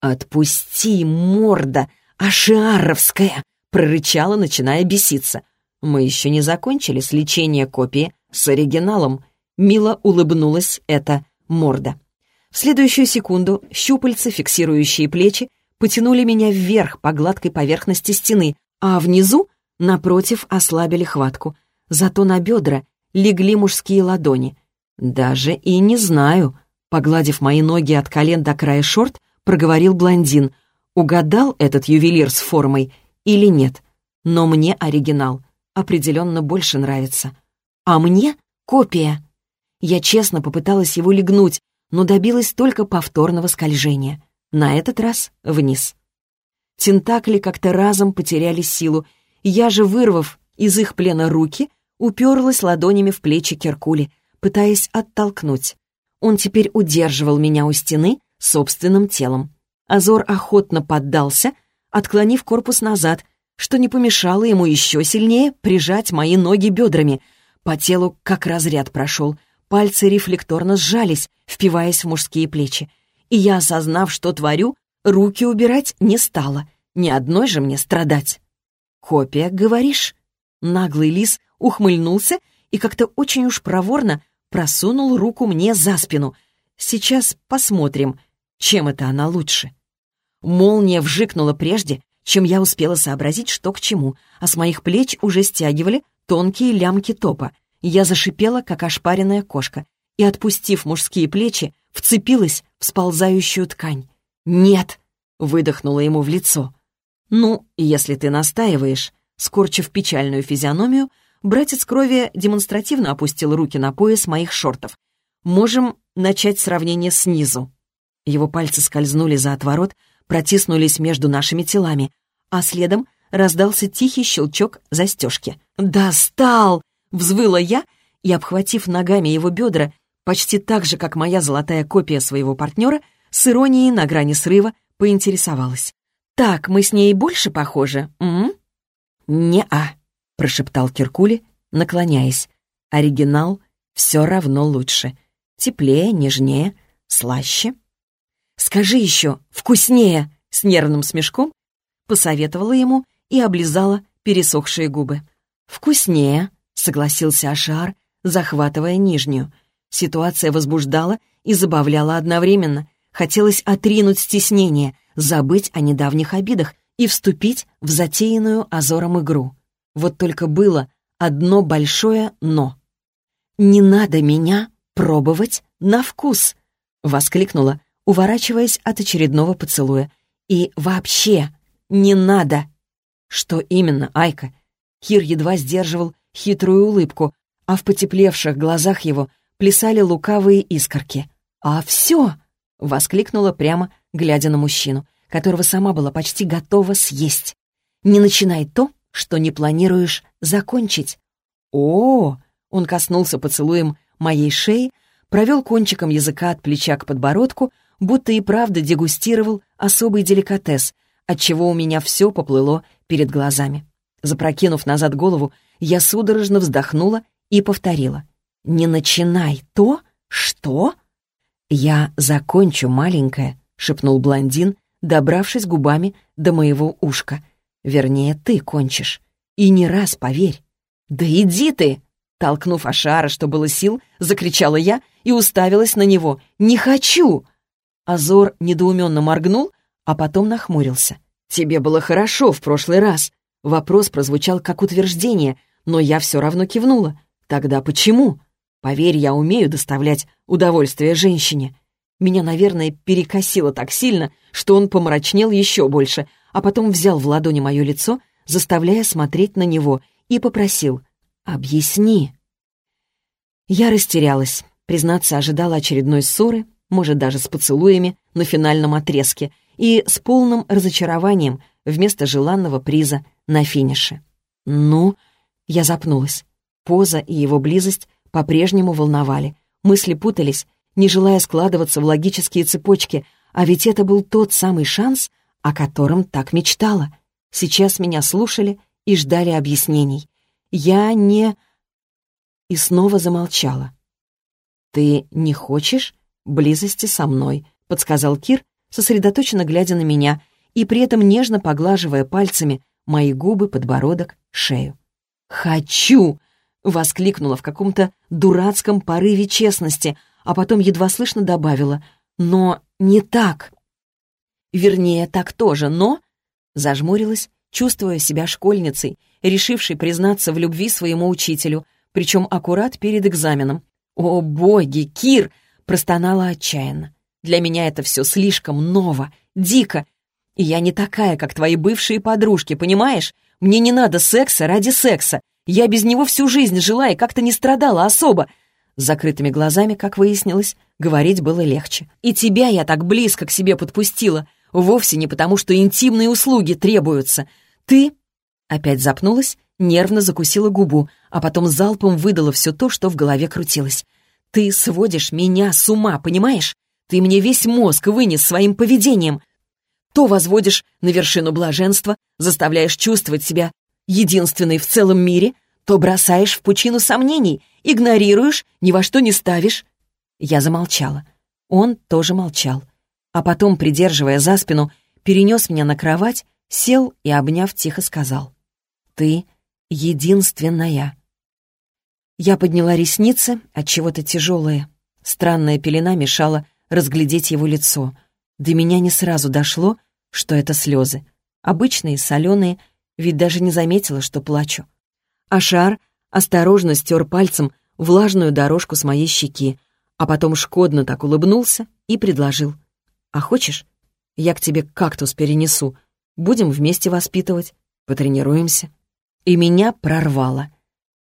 «Отпусти, морда, ашиаровская!» — прорычала, начиная беситься. «Мы еще не закончили с лечения копии с оригиналом», — мило улыбнулась эта морда. Следующую секунду щупальца, фиксирующие плечи, потянули меня вверх по гладкой поверхности стены, а внизу, напротив, ослабили хватку. Зато на бедра легли мужские ладони. «Даже и не знаю», — погладив мои ноги от колен до края шорт, проговорил блондин. Угадал этот ювелир с формой или нет? Но мне оригинал определенно больше нравится. А мне копия. Я честно попыталась его легнуть, но добилась только повторного скольжения. На этот раз вниз. Тентакли как-то разом потеряли силу. Я же, вырвав из их плена руки, уперлась ладонями в плечи Керкули, пытаясь оттолкнуть. Он теперь удерживал меня у стены собственным телом. Азор охотно поддался, отклонив корпус назад, что не помешало ему еще сильнее прижать мои ноги бедрами. По телу как разряд прошел, Пальцы рефлекторно сжались, впиваясь в мужские плечи. И я, осознав, что творю, руки убирать не стала. Ни одной же мне страдать. «Копия, говоришь?» Наглый лис ухмыльнулся и как-то очень уж проворно просунул руку мне за спину. «Сейчас посмотрим, чем это она лучше». Молния вжикнула прежде, чем я успела сообразить, что к чему, а с моих плеч уже стягивали тонкие лямки топа — я зашипела, как ошпаренная кошка, и, отпустив мужские плечи, вцепилась в сползающую ткань. «Нет!» — выдохнула ему в лицо. «Ну, если ты настаиваешь», — скорчив печальную физиономию, братец крови демонстративно опустил руки на пояс моих шортов. «Можем начать сравнение снизу». Его пальцы скользнули за отворот, протиснулись между нашими телами, а следом раздался тихий щелчок застежки. «Достал!» Взвыла я и, обхватив ногами его бедра, почти так же, как моя золотая копия своего партнера, с иронией на грани срыва поинтересовалась. «Так, мы с ней больше похожи, м?» «Не-а», — прошептал Киркули, наклоняясь. «Оригинал все равно лучше. Теплее, нежнее, слаще». «Скажи еще, вкуснее!» — с нервным смешком посоветовала ему и облизала пересохшие губы. «Вкуснее», согласился Ашар, захватывая нижнюю. Ситуация возбуждала и забавляла одновременно. Хотелось отринуть стеснение, забыть о недавних обидах и вступить в затеянную Азором игру. Вот только было одно большое «но». «Не надо меня пробовать на вкус!» — воскликнула, уворачиваясь от очередного поцелуя. «И вообще не надо!» «Что именно, Айка?» Кир едва сдерживал хитрую улыбку, а в потеплевших глазах его плясали лукавые искорки. «А все!» — воскликнула прямо, глядя на мужчину, которого сама была почти готова съесть. «Не начинай то, что не планируешь закончить». «О!» — он коснулся поцелуем моей шеи, провел кончиком языка от плеча к подбородку, будто и правда дегустировал особый деликатес, отчего у меня все поплыло перед глазами. Запрокинув назад голову, я судорожно вздохнула и повторила. «Не начинай то, что...» «Я закончу, маленькая», — шепнул блондин, добравшись губами до моего ушка. «Вернее, ты кончишь. И не раз, поверь». «Да иди ты!» Толкнув Ашара, что было сил, закричала я и уставилась на него. «Не хочу!» Азор недоуменно моргнул, а потом нахмурился. «Тебе было хорошо в прошлый раз». Вопрос прозвучал как утверждение, но я все равно кивнула. «Тогда почему?» Поверь, я умею доставлять удовольствие женщине. Меня, наверное, перекосило так сильно, что он помрачнел еще больше, а потом взял в ладони мое лицо, заставляя смотреть на него, и попросил «Объясни». Я растерялась. Признаться, ожидала очередной ссоры, может, даже с поцелуями на финальном отрезке, и с полным разочарованием вместо желанного приза на финише. «Ну...» — я запнулась. Поза и его близость по-прежнему волновали. Мысли путались, не желая складываться в логические цепочки, а ведь это был тот самый шанс, о котором так мечтала. Сейчас меня слушали и ждали объяснений. Я не... И снова замолчала. «Ты не хочешь близости со мной?» — подсказал Кир, сосредоточенно глядя на меня и при этом нежно поглаживая пальцами мои губы, подбородок, шею. «Хочу!» Воскликнула в каком-то дурацком порыве честности, а потом едва слышно добавила «но не так». Вернее, так тоже, но... Зажмурилась, чувствуя себя школьницей, решившей признаться в любви своему учителю, причем аккурат перед экзаменом. «О, боги, Кир!» — простонала отчаянно. «Для меня это все слишком ново, дико, и я не такая, как твои бывшие подружки, понимаешь? Мне не надо секса ради секса. Я без него всю жизнь жила и как-то не страдала особо. С закрытыми глазами, как выяснилось, говорить было легче. И тебя я так близко к себе подпустила. Вовсе не потому, что интимные услуги требуются. Ты...» Опять запнулась, нервно закусила губу, а потом залпом выдала все то, что в голове крутилось. «Ты сводишь меня с ума, понимаешь? Ты мне весь мозг вынес своим поведением. То возводишь на вершину блаженства, заставляешь чувствовать себя единственный в целом мире, то бросаешь в пучину сомнений, игнорируешь, ни во что не ставишь. Я замолчала. Он тоже молчал. А потом, придерживая за спину, перенес меня на кровать, сел и, обняв, тихо сказал. «Ты единственная». Я подняла ресницы, от чего-то тяжелые. Странная пелена мешала разглядеть его лицо. До меня не сразу дошло, что это слезы. Обычные, соленые, ведь даже не заметила, что плачу. Ашар осторожно стер пальцем влажную дорожку с моей щеки, а потом шкодно так улыбнулся и предложил. «А хочешь, я к тебе кактус перенесу, будем вместе воспитывать, потренируемся». И меня прорвало.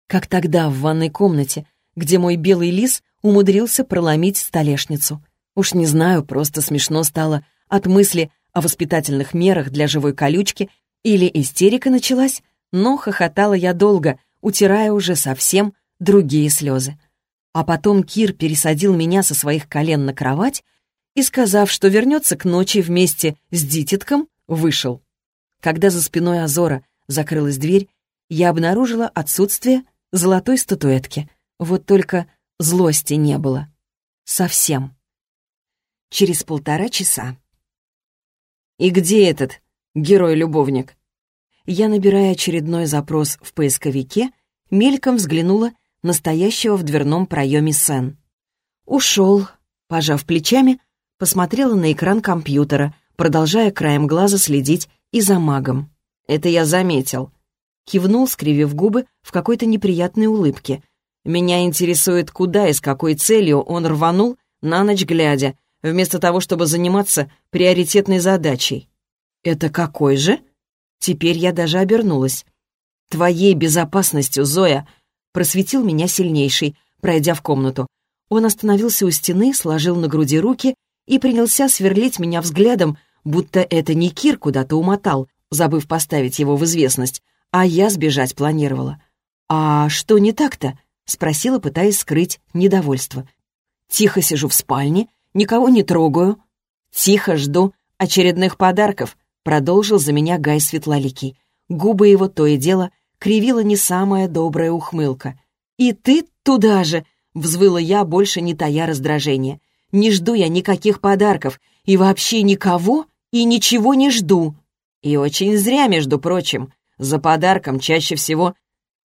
Как тогда в ванной комнате, где мой белый лис умудрился проломить столешницу. Уж не знаю, просто смешно стало от мысли о воспитательных мерах для живой колючки или истерика началась, но хохотала я долго, утирая уже совсем другие слезы. А потом Кир пересадил меня со своих колен на кровать и, сказав, что вернется к ночи вместе с дитятком, вышел. Когда за спиной Азора закрылась дверь, я обнаружила отсутствие золотой статуэтки. Вот только злости не было. Совсем. Через полтора часа. «И где этот герой-любовник. Я, набирая очередной запрос в поисковике, мельком взглянула на стоящего в дверном проеме Сен. Ушел, пожав плечами, посмотрела на экран компьютера, продолжая краем глаза следить и за магом. «Это я заметил». Кивнул, скривив губы в какой-то неприятной улыбке. Меня интересует, куда и с какой целью он рванул на ночь глядя, вместо того, чтобы заниматься приоритетной задачей. «Это какой же?» Теперь я даже обернулась. «Твоей безопасностью, Зоя!» Просветил меня сильнейший, пройдя в комнату. Он остановился у стены, сложил на груди руки и принялся сверлить меня взглядом, будто это не Кир куда-то умотал, забыв поставить его в известность, а я сбежать планировала. «А что не так-то?» — спросила, пытаясь скрыть недовольство. «Тихо сижу в спальне, никого не трогаю. Тихо жду очередных подарков», — продолжил за меня Гай Светлоликий. Губы его то и дело кривила не самая добрая ухмылка. «И ты туда же!» — взвыла я, больше не тая раздражения. «Не жду я никаких подарков, и вообще никого, и ничего не жду!» И очень зря, между прочим. За подарком чаще всего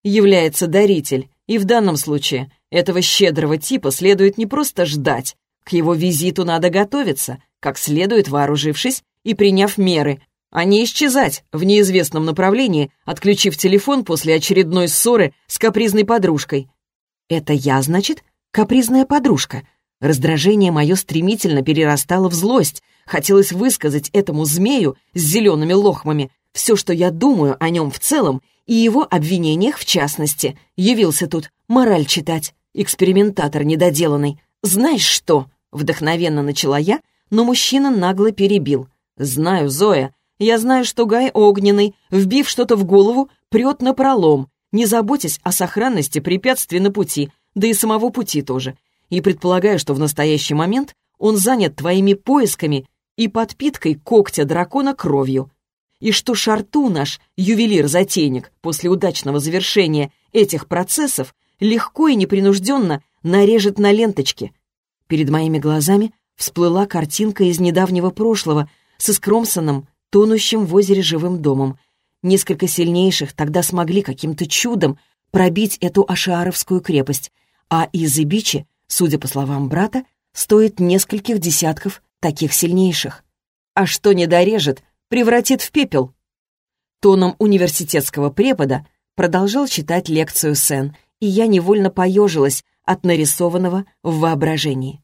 является даритель, и в данном случае этого щедрого типа следует не просто ждать, к его визиту надо готовиться, как следует вооружившись и приняв меры, а не исчезать в неизвестном направлении, отключив телефон после очередной ссоры с капризной подружкой. «Это я, значит, капризная подружка?» Раздражение мое стремительно перерастало в злость. Хотелось высказать этому змею с зелеными лохмами все, что я думаю о нем в целом и его обвинениях в частности. Явился тут мораль читать. Экспериментатор недоделанный. Знаешь что? Вдохновенно начала я, но мужчина нагло перебил. Знаю, Зоя. Я знаю, что Гай огненный, вбив что-то в голову, прет на пролом, не заботясь о сохранности препятствий на пути, да и самого пути тоже и предполагаю, что в настоящий момент он занят твоими поисками и подпиткой когтя дракона кровью. И что Шарту наш, ювелир-затейник, после удачного завершения этих процессов легко и непринужденно нарежет на ленточке. Перед моими глазами всплыла картинка из недавнего прошлого с Искромсоном, тонущим в озере живым домом. Несколько сильнейших тогда смогли каким-то чудом пробить эту Ашиаровскую крепость, а из Ибичи судя по словам брата, стоит нескольких десятков таких сильнейших. А что не дорежет, превратит в пепел. Тоном университетского препода продолжал читать лекцию Сен, и я невольно поежилась от нарисованного в воображении.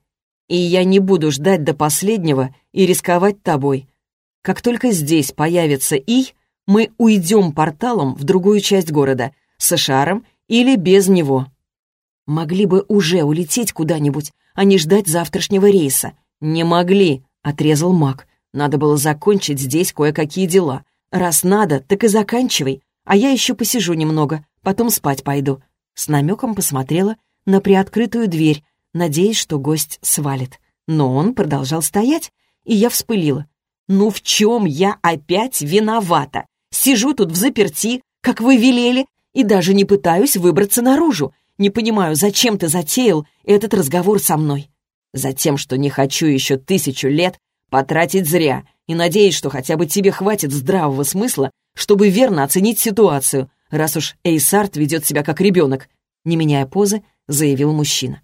И я не буду ждать до последнего и рисковать тобой. Как только здесь появится И, мы уйдем порталом в другую часть города, с шаром или без него. Могли бы уже улететь куда-нибудь, а не ждать завтрашнего рейса. Не могли, отрезал маг. Надо было закончить здесь кое-какие дела. Раз надо, так и заканчивай. А я еще посижу немного, потом спать пойду. С намеком посмотрела на приоткрытую дверь, надеясь, что гость свалит. Но он продолжал стоять, и я вспылила. «Ну в чем я опять виновата? Сижу тут в заперти, как вы велели, и даже не пытаюсь выбраться наружу. Не понимаю, зачем ты затеял этот разговор со мной? Затем, что не хочу еще тысячу лет потратить зря и надеюсь, что хотя бы тебе хватит здравого смысла, чтобы верно оценить ситуацию, раз уж Эйсарт ведет себя как ребенок, не меняя позы, заявил мужчина.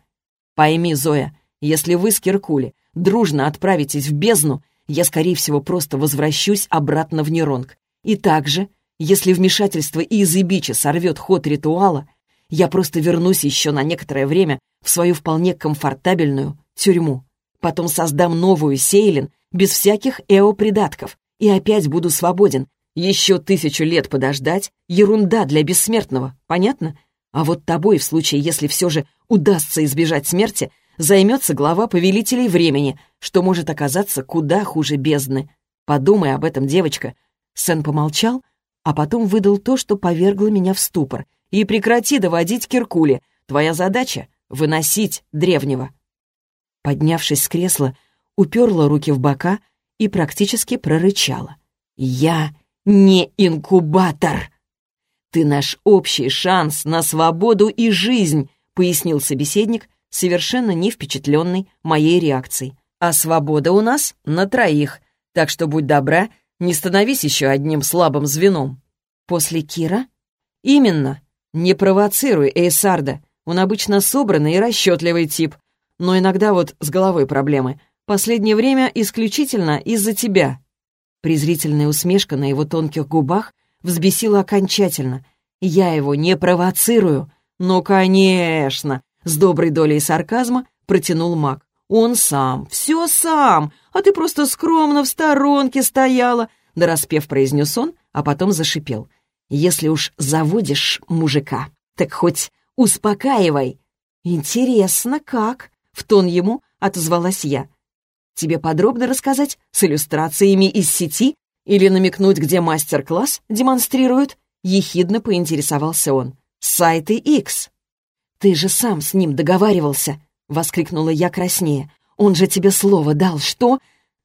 Пойми, Зоя, если вы с Киркули дружно отправитесь в бездну, я, скорее всего, просто возвращусь обратно в Неронг. И также, если вмешательство Изыбича сорвет ход ритуала, я просто вернусь еще на некоторое время в свою вполне комфортабельную тюрьму. Потом создам новую Сейлин без всяких эо-придатков и опять буду свободен. Еще тысячу лет подождать — ерунда для бессмертного, понятно? А вот тобой, в случае, если все же удастся избежать смерти, займется глава повелителей времени, что может оказаться куда хуже бездны. Подумай об этом, девочка. Сен помолчал, а потом выдал то, что повергло меня в ступор — и прекрати доводить Киркули. Твоя задача — выносить древнего». Поднявшись с кресла, уперла руки в бока и практически прорычала. «Я не инкубатор!» «Ты наш общий шанс на свободу и жизнь», — пояснил собеседник, совершенно не впечатленный моей реакцией. «А свобода у нас на троих, так что будь добра, не становись еще одним слабым звеном». «После Кира?» «Именно. «Не провоцируй Эйсарда. Он обычно собранный и расчетливый тип. Но иногда вот с головой проблемы. Последнее время исключительно из-за тебя». Презрительная усмешка на его тонких губах взбесила окончательно. «Я его не провоцирую. «Ну, конечно!» — с доброй долей сарказма протянул маг. «Он сам, все сам, а ты просто скромно в сторонке стояла!» Да распев произнес он, а потом зашипел. «Если уж заводишь мужика, так хоть успокаивай!» «Интересно, как?» — в тон ему отозвалась я. «Тебе подробно рассказать с иллюстрациями из сети или намекнуть, где мастер-класс демонстрируют?» — ехидно поинтересовался он. «Сайты X». «Ты же сам с ним договаривался!» — воскликнула я краснее. «Он же тебе слово дал, что...»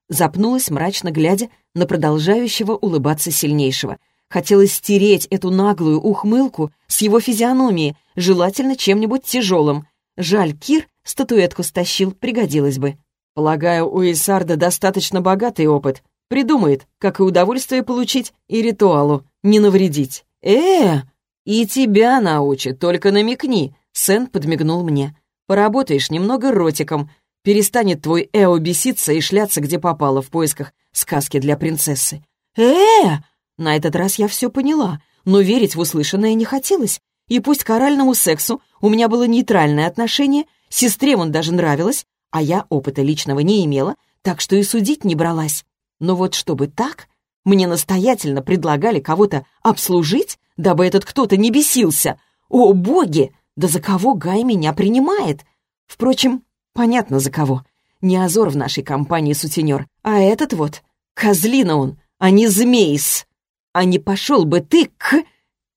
Запнулась, мрачно глядя на продолжающего улыбаться сильнейшего. Хотелось стереть эту наглую ухмылку с его физиономии, желательно чем-нибудь тяжелым. Жаль, Кир статуэтку стащил, пригодилось бы. Полагаю, у Исарда достаточно богатый опыт. Придумает, как и удовольствие получить, и ритуалу не навредить. э И тебя научит, только намекни. Сен подмигнул мне. Поработаешь немного ротиком. Перестанет твой Эо беситься и шляться, где попало, в поисках сказки для принцессы. э На этот раз я все поняла, но верить в услышанное не хотелось. И пусть к оральному сексу у меня было нейтральное отношение, сестре он даже нравилось, а я опыта личного не имела, так что и судить не бралась. Но вот чтобы так, мне настоятельно предлагали кого-то обслужить, дабы этот кто-то не бесился. О, боги! Да за кого Гай меня принимает? Впрочем, понятно за кого. Не Азор в нашей компании сутенер, а этот вот. Козлина он, а не змейс. А не пошел бы ты к...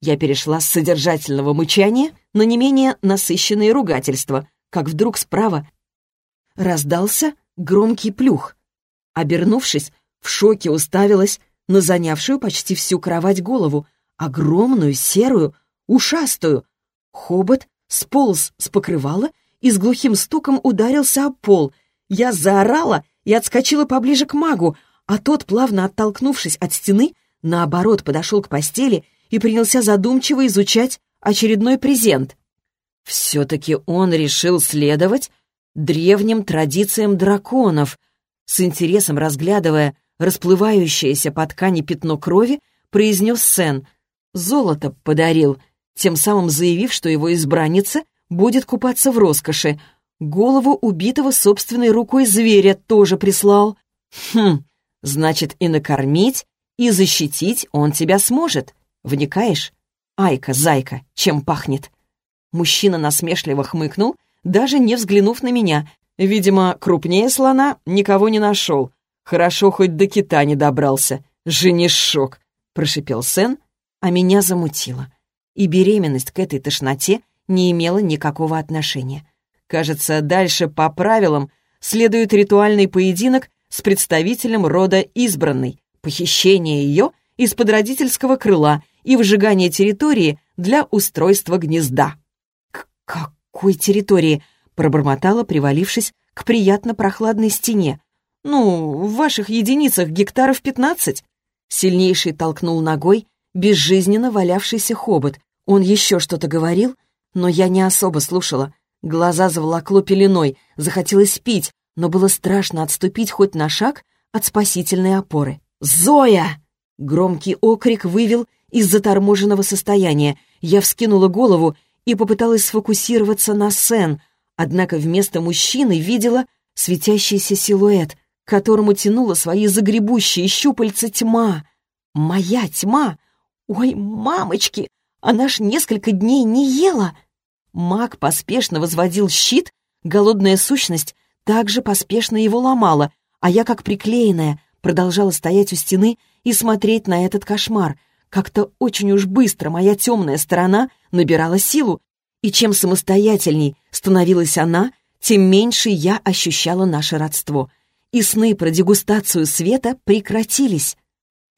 Я перешла с содержательного мычания на не менее насыщенные ругательства, как вдруг справа раздался громкий плюх. Обернувшись, в шоке уставилась на занявшую почти всю кровать голову, огромную, серую, ушастую. Хобот сполз с покрывала и с глухим стуком ударился о пол. Я заорала и отскочила поближе к магу, а тот, плавно оттолкнувшись от стены, наоборот подошел к постели и принялся задумчиво изучать очередной презент. Все-таки он решил следовать древним традициям драконов, с интересом разглядывая расплывающееся по ткани пятно крови, произнес Сен. «Золото подарил», тем самым заявив, что его избранница будет купаться в роскоши. Голову убитого собственной рукой зверя тоже прислал. Хм, значит, и накормить, и защитить он тебя сможет. Вникаешь? Айка, зайка, чем пахнет? Мужчина насмешливо хмыкнул, даже не взглянув на меня. Видимо, крупнее слона никого не нашел. Хорошо, хоть до кита не добрался. Женишок, прошипел Сен, а меня замутило. И беременность к этой тошноте не имела никакого отношения. Кажется, дальше по правилам следует ритуальный поединок с представителем рода избранной, похищение ее из-под родительского крыла и выжигание территории для устройства гнезда. «К какой территории?» — пробормотала, привалившись к приятно прохладной стене. «Ну, в ваших единицах гектаров пятнадцать». Сильнейший толкнул ногой безжизненно валявшийся хобот. Он еще что-то говорил, но я не особо слушала. Глаза заволокло пеленой, захотелось пить, но было страшно отступить хоть на шаг от спасительной опоры. «Зоя!» Громкий окрик вывел из заторможенного состояния. Я вскинула голову и попыталась сфокусироваться на Сен, однако вместо мужчины видела светящийся силуэт, к которому тянула свои загребущие щупальца тьма. Моя тьма! Ой, мамочки! Она ж несколько дней не ела! Маг поспешно возводил щит, голодная сущность также поспешно его ломала, а я, как приклеенная, продолжала стоять у стены и смотреть на этот кошмар. Как-то очень уж быстро моя темная сторона набирала силу, и чем самостоятельней становилась она, тем меньше я ощущала наше родство. И сны про дегустацию света прекратились.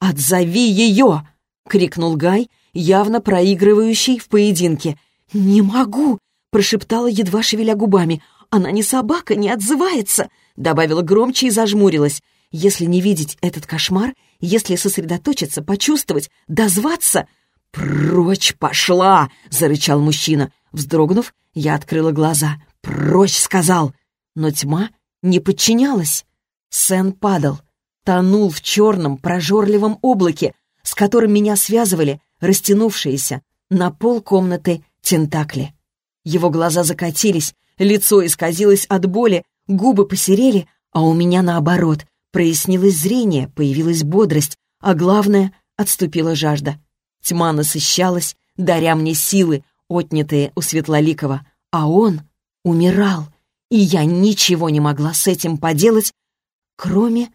«Отзови ее!» — крикнул Гай, явно проигрывающий в поединке. «Не могу!» — прошептала, едва шевеля губами. «Она не собака, не отзывается!» — добавила громче и зажмурилась. Если не видеть этот кошмар, если сосредоточиться, почувствовать, дозваться... «Прочь пошла!» — зарычал мужчина. Вздрогнув, я открыла глаза. «Прочь!» — сказал. Но тьма не подчинялась. Сен падал, тонул в черном прожорливом облаке, с которым меня связывали растянувшиеся на пол комнаты тентакли. Его глаза закатились, лицо исказилось от боли, губы посерели, а у меня наоборот. Прояснилось зрение, появилась бодрость, а главное — отступила жажда. Тьма насыщалась, даря мне силы, отнятые у Светлоликова, а он умирал, и я ничего не могла с этим поделать, кроме...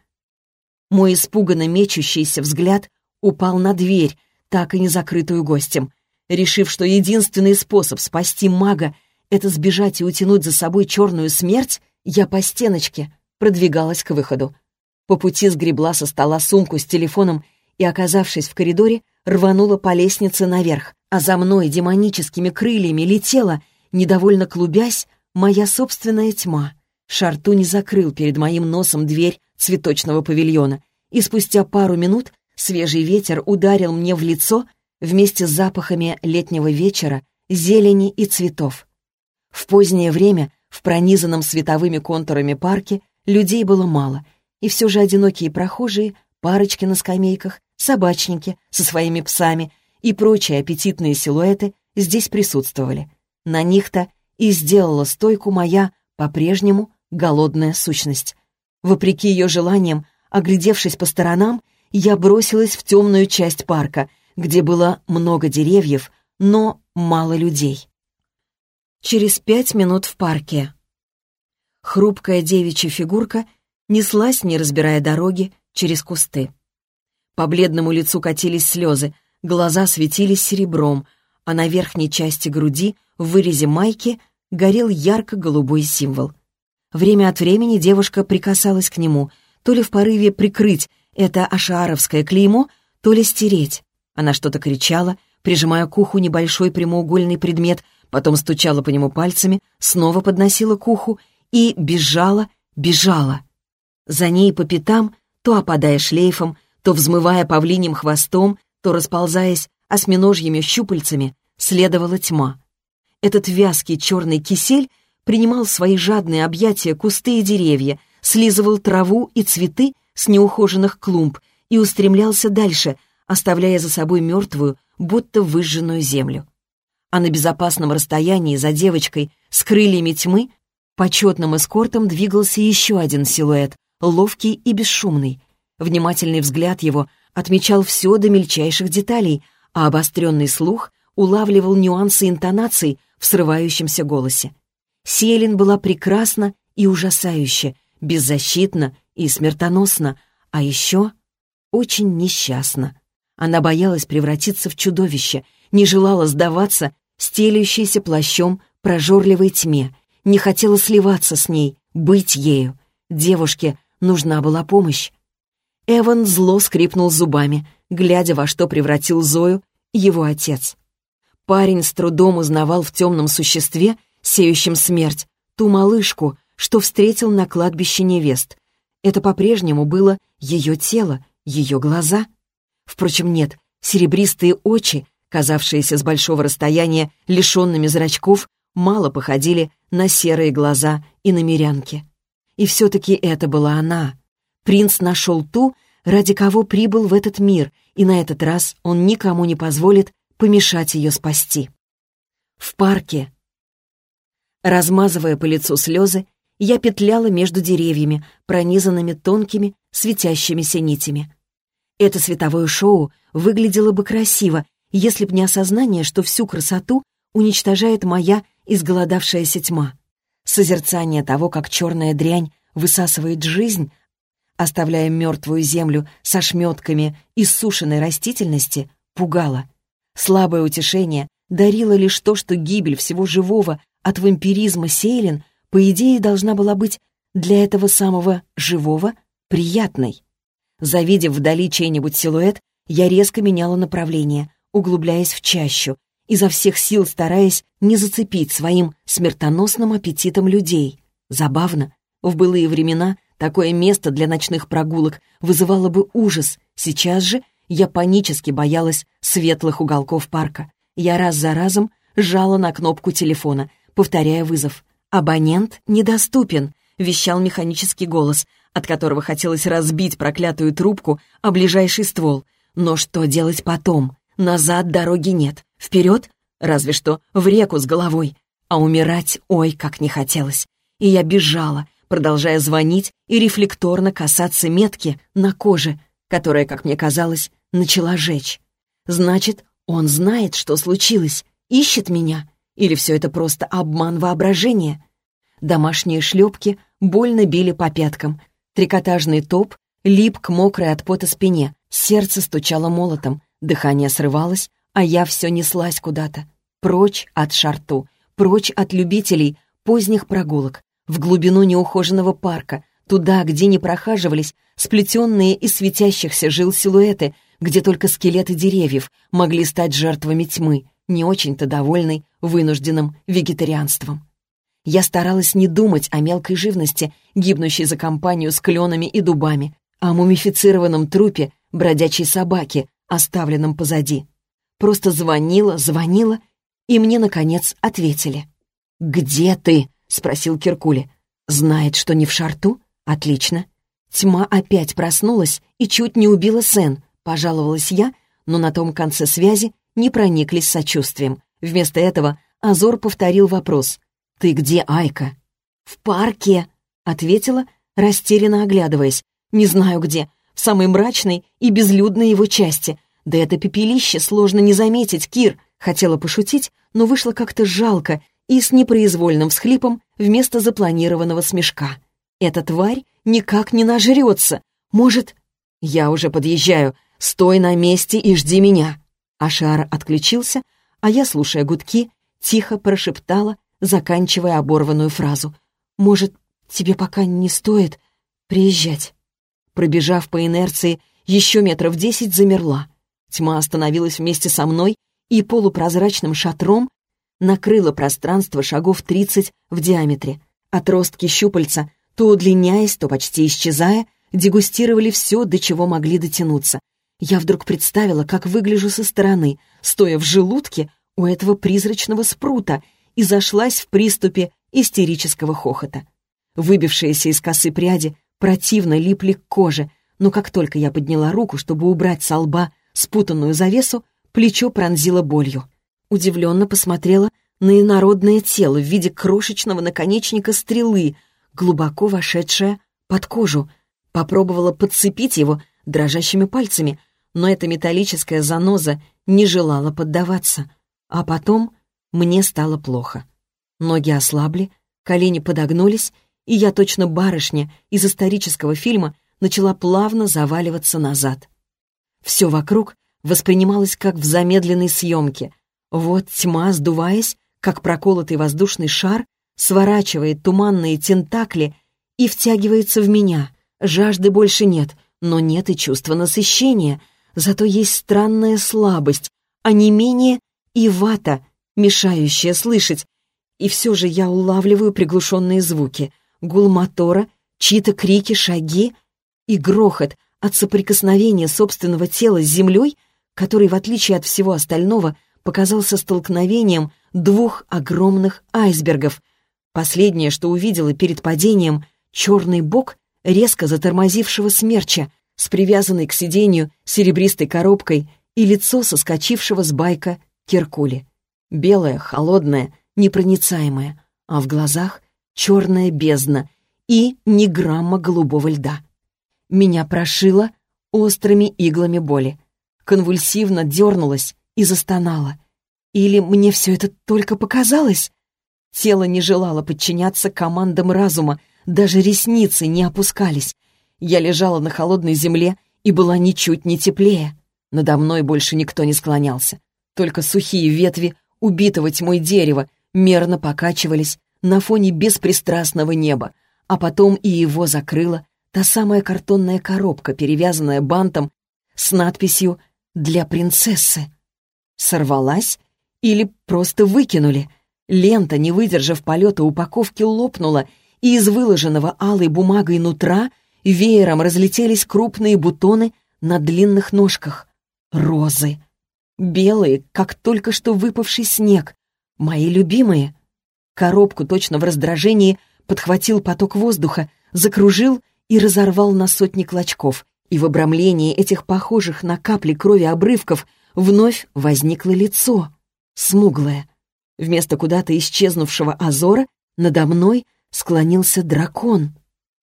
Мой испуганно мечущийся взгляд упал на дверь, так и не закрытую гостем. Решив, что единственный способ спасти мага — это сбежать и утянуть за собой черную смерть, я по стеночке продвигалась к выходу. По пути сгребла со стола сумку с телефоном и, оказавшись в коридоре, рванула по лестнице наверх, а за мной демоническими крыльями летела, недовольно клубясь, моя собственная тьма. Шарту не закрыл перед моим носом дверь цветочного павильона, и спустя пару минут свежий ветер ударил мне в лицо вместе с запахами летнего вечера, зелени и цветов. В позднее время в пронизанном световыми контурами парке людей было мало, и все же одинокие прохожие, парочки на скамейках, собачники со своими псами и прочие аппетитные силуэты здесь присутствовали. На них-то и сделала стойку моя, по-прежнему, голодная сущность. Вопреки ее желаниям, оглядевшись по сторонам, я бросилась в темную часть парка, где было много деревьев, но мало людей. Через пять минут в парке. Хрупкая девичья фигурка неслась, не разбирая дороги, через кусты. По бледному лицу катились слезы, глаза светились серебром, а на верхней части груди, в вырезе майки, горел ярко-голубой символ. Время от времени девушка прикасалась к нему, то ли в порыве прикрыть это ашааровское клеймо, то ли стереть. Она что-то кричала, прижимая к уху небольшой прямоугольный предмет, потом стучала по нему пальцами, снова подносила к уху и бежала, бежала. За ней по пятам, то опадая шлейфом, то взмывая павлиним хвостом, то расползаясь осьминожьими щупальцами, следовала тьма. Этот вязкий черный кисель принимал свои жадные объятия кусты и деревья, слизывал траву и цветы с неухоженных клумб и устремлялся дальше, оставляя за собой мертвую, будто выжженную землю. А на безопасном расстоянии за девочкой с крыльями тьмы почетным эскортом двигался еще один силуэт, ловкий и бесшумный — Внимательный взгляд его отмечал все до мельчайших деталей, а обостренный слух улавливал нюансы интонаций в срывающемся голосе. Селин была прекрасна и ужасающе, беззащитна и смертоносна, а еще очень несчастна. Она боялась превратиться в чудовище, не желала сдаваться стелющейся плащом прожорливой тьме, не хотела сливаться с ней, быть ею. Девушке нужна была помощь. Эван зло скрипнул зубами, глядя, во что превратил Зою его отец. Парень с трудом узнавал в темном существе, сеющем смерть, ту малышку, что встретил на кладбище невест. Это по-прежнему было ее тело, ее глаза. Впрочем, нет, серебристые очи, казавшиеся с большого расстояния лишенными зрачков, мало походили на серые глаза и намерянки. И все-таки это была она, Принц нашел ту, ради кого прибыл в этот мир, и на этот раз он никому не позволит помешать ее спасти. В парке. Размазывая по лицу слезы, я петляла между деревьями, пронизанными тонкими, светящимися нитями. Это световое шоу выглядело бы красиво, если б не осознание, что всю красоту уничтожает моя изголодавшаяся тьма. Созерцание того, как черная дрянь высасывает жизнь, оставляя мертвую землю со шметками иссушенной растительности, пугало. Слабое утешение дарило лишь то, что гибель всего живого от вампиризма Сейлин, по идее, должна была быть для этого самого живого приятной. Завидев вдали чей-нибудь силуэт, я резко меняла направление, углубляясь в чащу, изо всех сил стараясь не зацепить своим смертоносным аппетитом людей. Забавно, в былые времена Такое место для ночных прогулок вызывало бы ужас. Сейчас же я панически боялась светлых уголков парка. Я раз за разом жала на кнопку телефона, повторяя вызов. «Абонент недоступен», — вещал механический голос, от которого хотелось разбить проклятую трубку о ближайший ствол. Но что делать потом? Назад дороги нет. Вперед? Разве что в реку с головой. а умирать ой, как не хотелось. И я бежала, продолжая звонить и рефлекторно касаться метки на коже, которая, как мне казалось, начала жечь. Значит, он знает, что случилось, ищет меня. Или все это просто обман воображения? Домашние шлепки больно били по пяткам. Трикотажный топ лип к мокрой от пота спине. Сердце стучало молотом, дыхание срывалось, а я все неслась куда-то. Прочь от шарту, прочь от любителей поздних прогулок, в глубину неухоженного парка, туда, где не прохаживались сплетенные из светящихся жил силуэты, где только скелеты деревьев могли стать жертвами тьмы, не очень-то довольной вынужденным вегетарианством. Я старалась не думать о мелкой живности, гибнущей за компанию с кленами и дубами, о мумифицированном трупе бродячей собаки, оставленном позади. Просто звонила, звонила, и мне, наконец, ответили. «Где ты?» — спросил Киркули. «Знает, что не в шарту? Отлично. Тьма опять проснулась и чуть не убила Сен, пожаловалась я, но на том конце связи не прониклись сочувствием. Вместо этого Азор повторил вопрос. «Ты где, Айка?» «В парке», — ответила, растерянно оглядываясь. «Не знаю где, в самой мрачной и безлюдной его части. Да это пепелище сложно не заметить, Кир!» Хотела пошутить, но вышло как-то жалко и с непроизвольным всхлипом вместо запланированного смешка. «Эта тварь никак не нажрется. Может...» «Я уже подъезжаю. Стой на месте и жди меня». Ашар отключился, а я, слушая гудки, тихо прошептала, заканчивая оборванную фразу. «Может, тебе пока не стоит приезжать?» Пробежав по инерции, еще метров десять замерла. Тьма остановилась вместе со мной и полупрозрачным шатром накрыла пространство шагов тридцать в диаметре. Отростки щупальца, то удлиняясь, то почти исчезая, дегустировали все, до чего могли дотянуться. Я вдруг представила, как выгляжу со стороны, стоя в желудке у этого призрачного спрута, и зашлась в приступе истерического хохота. Выбившиеся из косы пряди противно липли к коже, но как только я подняла руку, чтобы убрать со лба спутанную завесу, плечо пронзило болью. Удивленно посмотрела на инородное тело в виде крошечного наконечника стрелы, глубоко вошедшее под кожу. Попробовала подцепить его дрожащими пальцами, но эта металлическая заноза не желала поддаваться. А потом мне стало плохо. Ноги ослабли, колени подогнулись, и я, точно барышня из исторического фильма, начала плавно заваливаться назад. Все вокруг воспринималось как в замедленной съемке. Вот тьма, сдуваясь, как проколотый воздушный шар, сворачивает туманные тентакли и втягивается в меня. Жажды больше нет, но нет и чувства насыщения, зато есть странная слабость, а не менее и вата, мешающая слышать. И все же я улавливаю приглушенные звуки, гул мотора, чьи-то крики, шаги и грохот от соприкосновения собственного тела с землей — который, в отличие от всего остального, показался столкновением двух огромных айсбергов. Последнее, что увидела перед падением, черный бок резко затормозившего смерча с привязанной к сиденью серебристой коробкой и лицо соскочившего с байка Киркули. Белое, холодное, непроницаемое, а в глазах черная бездна и ни грамма голубого льда. Меня прошило острыми иглами боли конвульсивно дернулась и застонала. Или мне все это только показалось? Тело не желало подчиняться командам разума, даже ресницы не опускались. Я лежала на холодной земле и была ничуть не теплее. Надо мной больше никто не склонялся. Только сухие ветви убитого тьмой дерева мерно покачивались на фоне беспристрастного неба, а потом и его закрыла та самая картонная коробка, перевязанная бантом с надписью для принцессы. Сорвалась или просто выкинули? Лента, не выдержав полета упаковки, лопнула, и из выложенного алой бумагой нутра веером разлетелись крупные бутоны на длинных ножках. Розы. Белые, как только что выпавший снег. Мои любимые. Коробку точно в раздражении подхватил поток воздуха, закружил и разорвал на сотни клочков и в обрамлении этих похожих на капли крови обрывков вновь возникло лицо, смуглое. Вместо куда-то исчезнувшего Азора надо мной склонился дракон.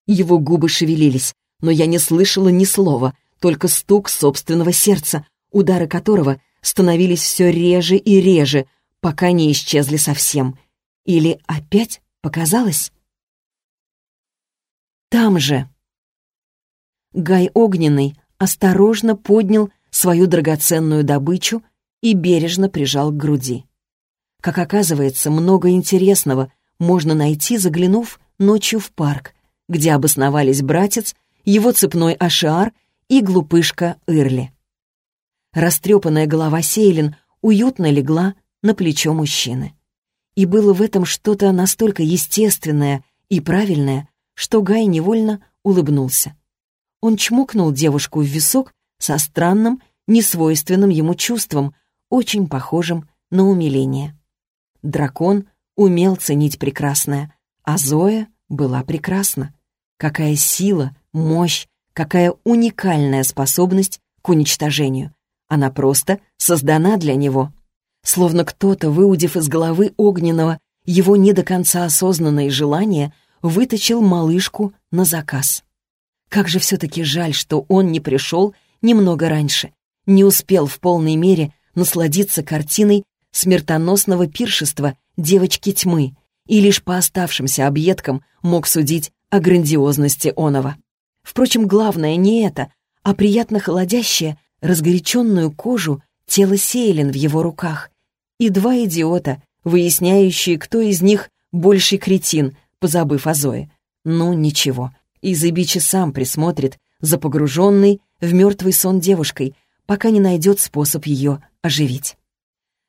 Его губы шевелились, но я не слышала ни слова, только стук собственного сердца, удары которого становились все реже и реже, пока не исчезли совсем. Или опять показалось? Там же. Гай Огненный осторожно поднял свою драгоценную добычу и бережно прижал к груди. Как оказывается, много интересного можно найти, заглянув ночью в парк, где обосновались братец, его цепной Ашиар и глупышка Ирли. Растрепанная голова Сейлин уютно легла на плечо мужчины. И было в этом что-то настолько естественное и правильное, что Гай невольно улыбнулся. Он чмокнул девушку в висок со странным, несвойственным ему чувством, очень похожим на умиление. Дракон умел ценить прекрасное, а Зоя была прекрасна. Какая сила, мощь, какая уникальная способность к уничтожению. Она просто создана для него. Словно кто-то, выудив из головы огненного его не до конца осознанные желания, выточил малышку на заказ. Как же все-таки жаль, что он не пришел немного раньше, не успел в полной мере насладиться картиной смертоносного пиршества девочки тьмы и лишь по оставшимся объедкам мог судить о грандиозности оного. Впрочем, главное не это, а приятно холодящее, разгоряченную кожу тело Сейлин в его руках и два идиота, выясняющие, кто из них больший кретин, позабыв о Зое. Ну, ничего, Изыбичи сам присмотрит за погруженной в мертвый сон девушкой, пока не найдет способ ее оживить.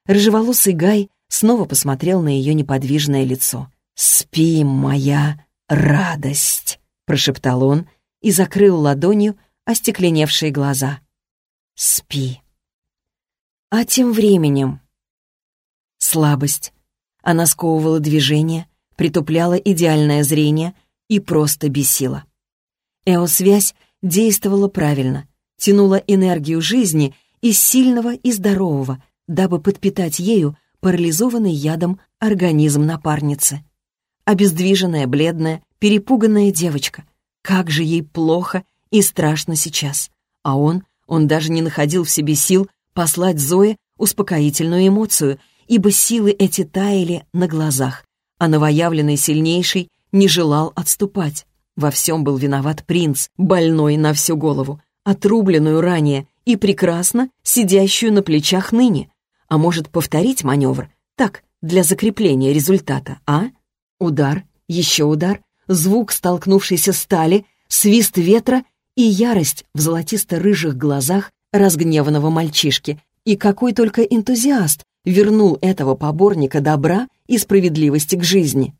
Рыжеволосый Гай снова посмотрел на ее неподвижное лицо. «Спи, моя радость!» — прошептал он и закрыл ладонью остекленевшие глаза. «Спи!» А тем временем... Слабость. Она сковывала движение, притупляла идеальное зрение и просто бесила. Эосвязь действовала правильно, тянула энергию жизни из сильного и здорового, дабы подпитать ею парализованный ядом организм напарницы. Обездвиженная, бледная, перепуганная девочка. Как же ей плохо и страшно сейчас. А он, он даже не находил в себе сил послать Зое успокоительную эмоцию, ибо силы эти таяли на глазах, а новоявленный сильнейший не желал отступать. Во всем был виноват принц, больной на всю голову, отрубленную ранее и прекрасно сидящую на плечах ныне. А может повторить маневр? Так, для закрепления результата, а? Удар, еще удар, звук столкнувшейся стали, свист ветра и ярость в золотисто-рыжих глазах разгневанного мальчишки. И какой только энтузиаст вернул этого поборника добра и справедливости к жизни.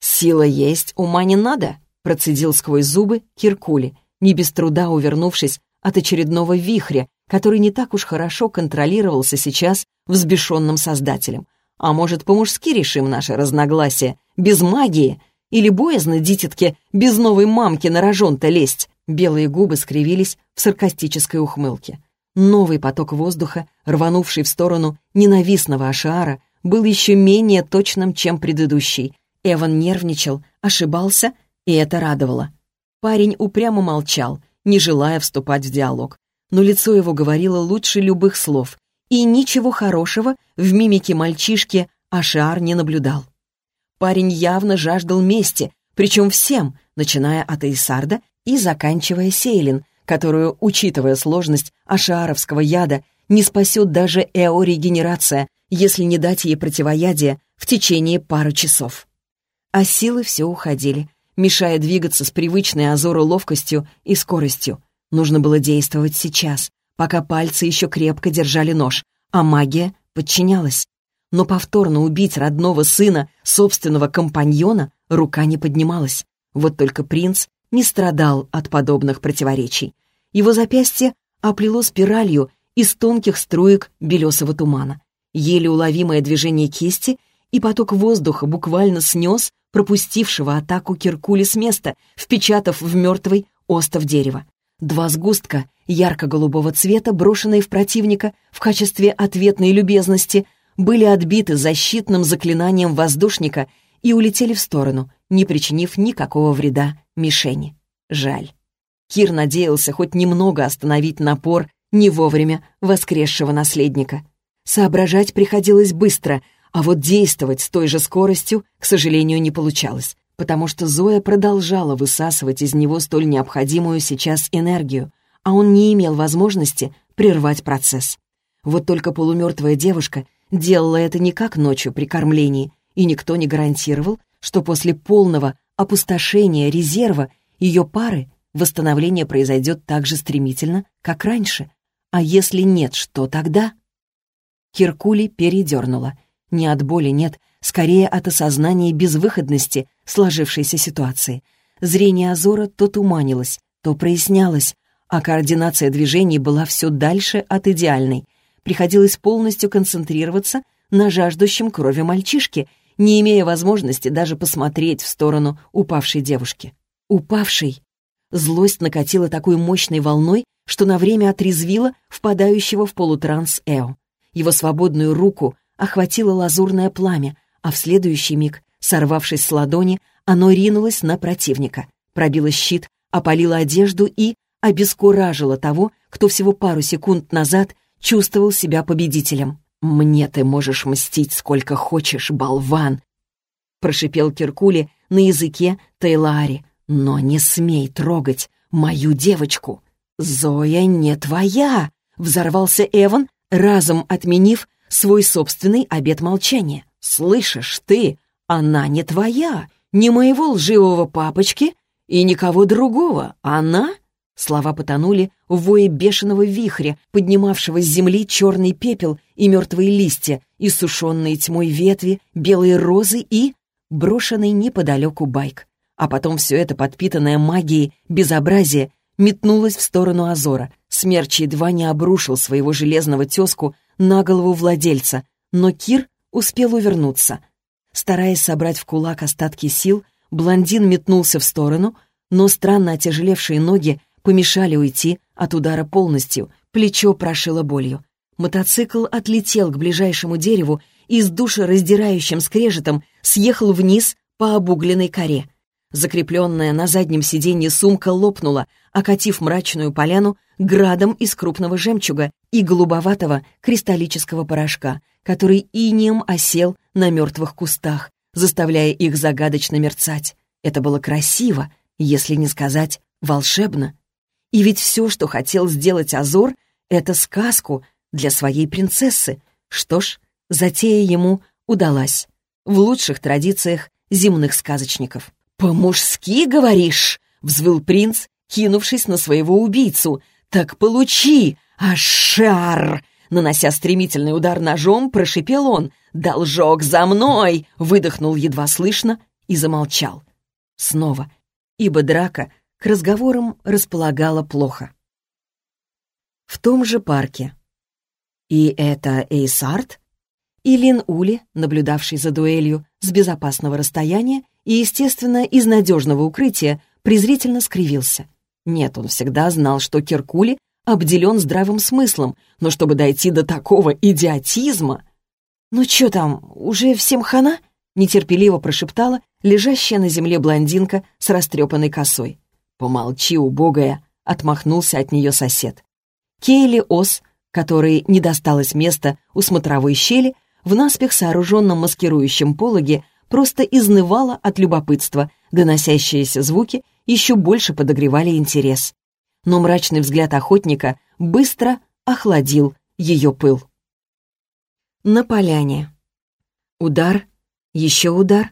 «Сила есть, ума не надо», — процедил сквозь зубы Киркули, не без труда увернувшись от очередного вихря, который не так уж хорошо контролировался сейчас взбешенным создателем. А может, по-мужски решим наше разногласие, без магии? Или боязно, дитятке, без новой мамки на рожон-то лезть? Белые губы скривились в саркастической ухмылке. Новый поток воздуха, рванувший в сторону ненавистного Ашиара, был еще менее точным, чем предыдущий. Эван нервничал, ошибался, и это радовало. Парень упрямо молчал, не желая вступать в диалог. Но лицо его говорило лучше любых слов, и ничего хорошего в мимике мальчишки Ашиар не наблюдал. Парень явно жаждал мести, причем всем, начиная от Эйсарда и заканчивая Сейлин, которую, учитывая сложность ашаровского яда, не спасет даже эорегенерация, если не дать ей противоядие в течение пары часов. А силы все уходили, мешая двигаться с привычной Азору ловкостью и скоростью. Нужно было действовать сейчас, пока пальцы еще крепко держали нож, а магия подчинялась. Но повторно убить родного сына, собственного компаньона, рука не поднималась. Вот только принц не страдал от подобных противоречий. Его запястье оплело спиралью из тонких струек белесого тумана. Еле уловимое движение кисти, и поток воздуха буквально снес пропустившего атаку Киркули с места, впечатав в мертвый остов дерева. Два сгустка ярко-голубого цвета, брошенные в противника в качестве ответной любезности, были отбиты защитным заклинанием воздушника и улетели в сторону, не причинив никакого вреда мишени. Жаль. Кир надеялся хоть немного остановить напор не вовремя воскресшего наследника. Соображать приходилось быстро, а вот действовать с той же скоростью, к сожалению, не получалось, потому что Зоя продолжала высасывать из него столь необходимую сейчас энергию, а он не имел возможности прервать процесс. Вот только полумертвая девушка делала это не как ночью при кормлении, и никто не гарантировал, что после полного опустошения резерва ее пары восстановление произойдет так же стремительно, как раньше. А если нет, что тогда? Киркули передернула. Не от боли нет, скорее от осознания безвыходности сложившейся ситуации. Зрение Азора то туманилось, то прояснялось, а координация движений была все дальше от идеальной. Приходилось полностью концентрироваться на жаждущем крови мальчишке, не имея возможности даже посмотреть в сторону упавшей девушки. Упавшей. Злость накатила такой мощной волной, что на время отрезвила впадающего в полутранс Эо. Его свободную руку охватило лазурное пламя, а в следующий миг, сорвавшись с ладони, оно ринулось на противника, пробило щит, опалило одежду и обескуражило того, кто всего пару секунд назад чувствовал себя победителем. «Мне ты можешь мстить сколько хочешь, болван!» прошипел Киркули на языке Тейлаари. «Но не смей трогать мою девочку!» «Зоя не твоя!» — взорвался Эван, разом отменив свой собственный обет молчания. «Слышишь ты, она не твоя, не моего лживого папочки и никого другого. Она Слова потонули в вое бешеного вихря, поднимавшего с земли черный пепел и мертвые листья, и сушеные тьмой ветви, белые розы и брошенный неподалеку байк. А потом все это, подпитанное магией безобразие, метнулось в сторону Азора. Смерч едва не обрушил своего железного тезку на голову владельца, но Кир успел увернуться. Стараясь собрать в кулак остатки сил, блондин метнулся в сторону, но странно отяжелевшие ноги помешали уйти от удара полностью, плечо прошило болью. Мотоцикл отлетел к ближайшему дереву и с душераздирающим скрежетом съехал вниз по обугленной коре. Закрепленная на заднем сиденье сумка лопнула, окатив мрачную поляну градом из крупного жемчуга и голубоватого кристаллического порошка, который инием осел на мертвых кустах, заставляя их загадочно мерцать. Это было красиво, если не сказать волшебно. И ведь все, что хотел сделать Азор, это сказку для своей принцессы. Что ж, затея ему удалась. В лучших традициях земных сказочников. «По-мужски, говоришь?» — взвыл принц, кинувшись на своего убийцу. «Так получи, ашар!» Нанося стремительный удар ножом, прошипел он. «Должок за мной!» — выдохнул едва слышно и замолчал. Снова, ибо драка к разговорам располагала плохо. В том же парке. И это Эйсарт? И Лин Ули, наблюдавший за дуэлью с безопасного расстояния и, естественно, из надежного укрытия, презрительно скривился. Нет, он всегда знал, что Киркули обделен здравым смыслом, но чтобы дойти до такого идиотизма... «Ну чё там, уже всем хана?» — нетерпеливо прошептала лежащая на земле блондинка с растрепанной косой. «Помолчи, убогая!» — отмахнулся от нее сосед. Кейли Ос, которой не досталось места у смотровой щели, в наспех сооруженном маскирующем пологе просто изнывала от любопытства, доносящиеся звуки еще больше подогревали интерес. Но мрачный взгляд охотника быстро охладил ее пыл. На поляне. Удар, еще удар.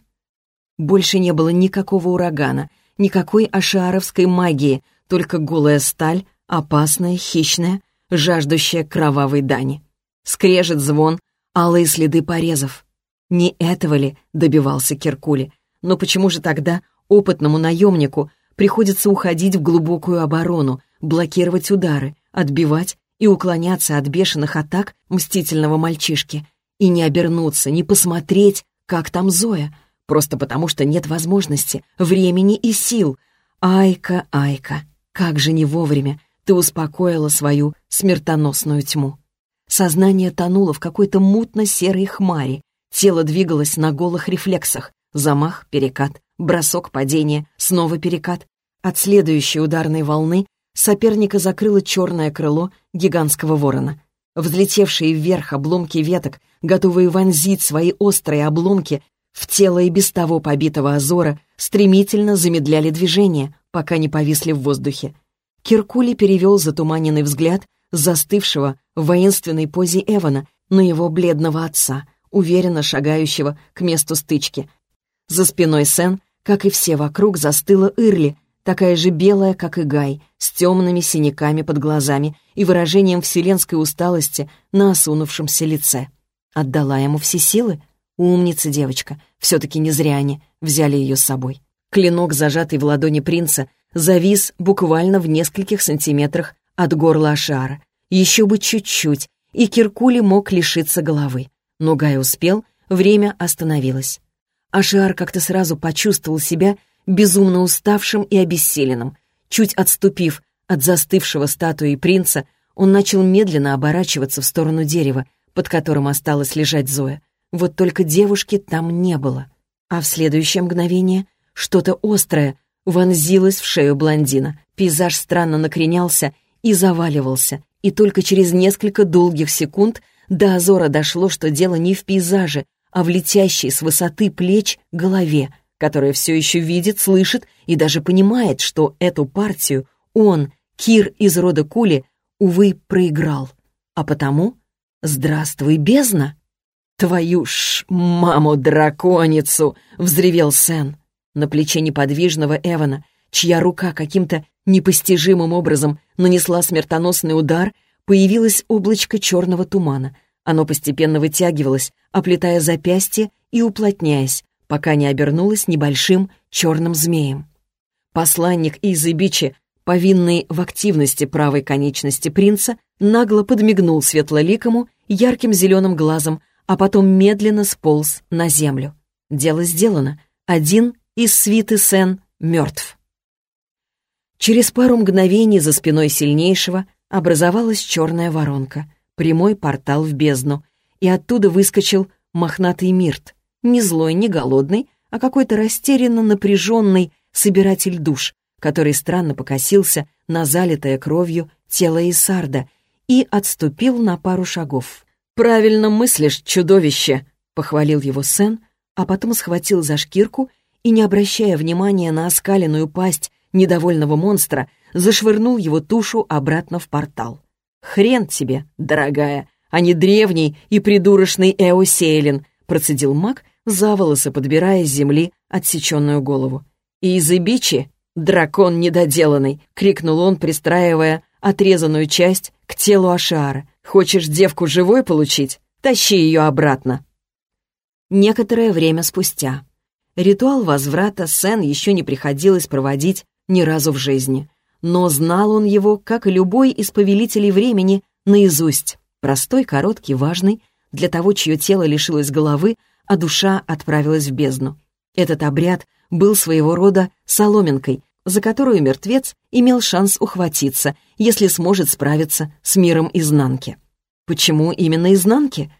Больше не было никакого урагана — никакой ашаровской магии, только голая сталь, опасная, хищная, жаждущая кровавой дани. Скрежет звон, алые следы порезов. Не этого ли добивался Киркули? Но почему же тогда опытному наемнику приходится уходить в глубокую оборону, блокировать удары, отбивать и уклоняться от бешеных атак мстительного мальчишки, и не обернуться, не посмотреть, как там Зоя, просто потому что нет возможности, времени и сил. Айка, Айка, как же не вовремя ты успокоила свою смертоносную тьму. Сознание тонуло в какой-то мутно-серой хмари. Тело двигалось на голых рефлексах. Замах, перекат, бросок, падение, снова перекат. От следующей ударной волны соперника закрыло черное крыло гигантского ворона. Взлетевшие вверх обломки веток, готовые вонзить свои острые обломки в тело и без того побитого Азора, стремительно замедляли движение, пока не повисли в воздухе. Киркули перевел затуманенный взгляд застывшего в воинственной позе Эвана на его бледного отца, уверенно шагающего к месту стычки. За спиной Сен, как и все вокруг, застыла Ирли, такая же белая, как и Гай, с темными синяками под глазами и выражением вселенской усталости на осунувшемся лице. Отдала ему все силы? Умница девочка, все-таки не зря они взяли ее с собой. Клинок, зажатый в ладони принца, завис буквально в нескольких сантиметрах от горла Ашара. Еще бы чуть-чуть, и Киркули мог лишиться головы. Но Гай успел, время остановилось. Ашиар как-то сразу почувствовал себя безумно уставшим и обессиленным. Чуть отступив от застывшего статуи принца, он начал медленно оборачиваться в сторону дерева, под которым осталась лежать Зоя. Вот только девушки там не было. А в следующее мгновение что-то острое вонзилось в шею блондина. Пейзаж странно накренялся и заваливался, и только через несколько долгих секунд до Азора дошло, что дело не в пейзаже, а в летящей с высоты плеч голове — которая все еще видит, слышит и даже понимает, что эту партию он, Кир из рода Кули, увы, проиграл. А потому «Здравствуй, бездна!» «Твою ж маму-драконицу!» — взревел Сен. На плече неподвижного Эвана, чья рука каким-то непостижимым образом нанесла смертоносный удар, появилось облачко черного тумана. Оно постепенно вытягивалось, оплетая запястье и уплотняясь, пока не обернулась небольшим черным змеем. Посланник из Ибичи, повинный в активности правой конечности принца, нагло подмигнул светлоликому ярким зеленым глазом, а потом медленно сполз на землю. Дело сделано. Один из свиты Сен мертв. Через пару мгновений за спиной сильнейшего образовалась черная воронка, прямой портал в бездну, и оттуда выскочил мохнатый мирт, не злой, не голодный, а какой-то растерянно напряженный собиратель душ, который странно покосился на залитое кровью тело Исарда и отступил на пару шагов. «Правильно мыслишь, чудовище!» — похвалил его Сен, а потом схватил за шкирку и, не обращая внимания на оскаленную пасть недовольного монстра, зашвырнул его тушу обратно в портал. «Хрен тебе, дорогая, а не древний и придурочный Эосейлин!» — процедил маг за волосы подбирая с земли отсеченную голову. «И из Ибичи дракон недоделанный!» — крикнул он, пристраивая отрезанную часть к телу Ашиара. «Хочешь девку живой получить? Тащи ее обратно!» Некоторое время спустя. Ритуал возврата Сен еще не приходилось проводить ни разу в жизни. Но знал он его, как и любой из повелителей времени, наизусть. Простой, короткий, важный, для того, чье тело лишилось головы, а душа отправилась в бездну. Этот обряд был своего рода соломинкой, за которую мертвец имел шанс ухватиться, если сможет справиться с миром изнанки. Почему именно изнанки?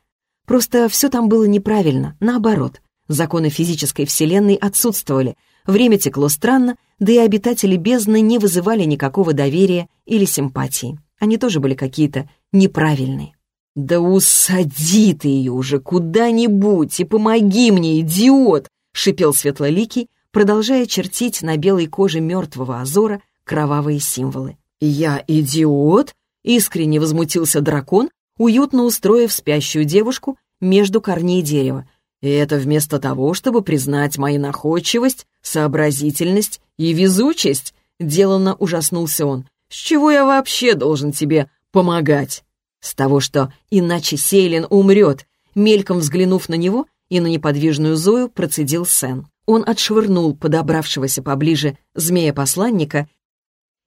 Просто все там было неправильно, наоборот. Законы физической вселенной отсутствовали, время текло странно, да и обитатели бездны не вызывали никакого доверия или симпатии. Они тоже были какие-то неправильные. «Да усади ты ее уже куда-нибудь и помоги мне, идиот!» — шипел Светлоликий, продолжая чертить на белой коже мертвого Азора кровавые символы. «Я идиот?» — искренне возмутился дракон, уютно устроив спящую девушку между корней дерева. И это вместо того, чтобы признать мою находчивость, сообразительность и везучесть, деланно ужаснулся он. «С чего я вообще должен тебе помогать?» С того, что иначе Сейлин умрет, мельком взглянув на него и на неподвижную Зою, процедил Сен. Он отшвырнул подобравшегося поближе змея-посланника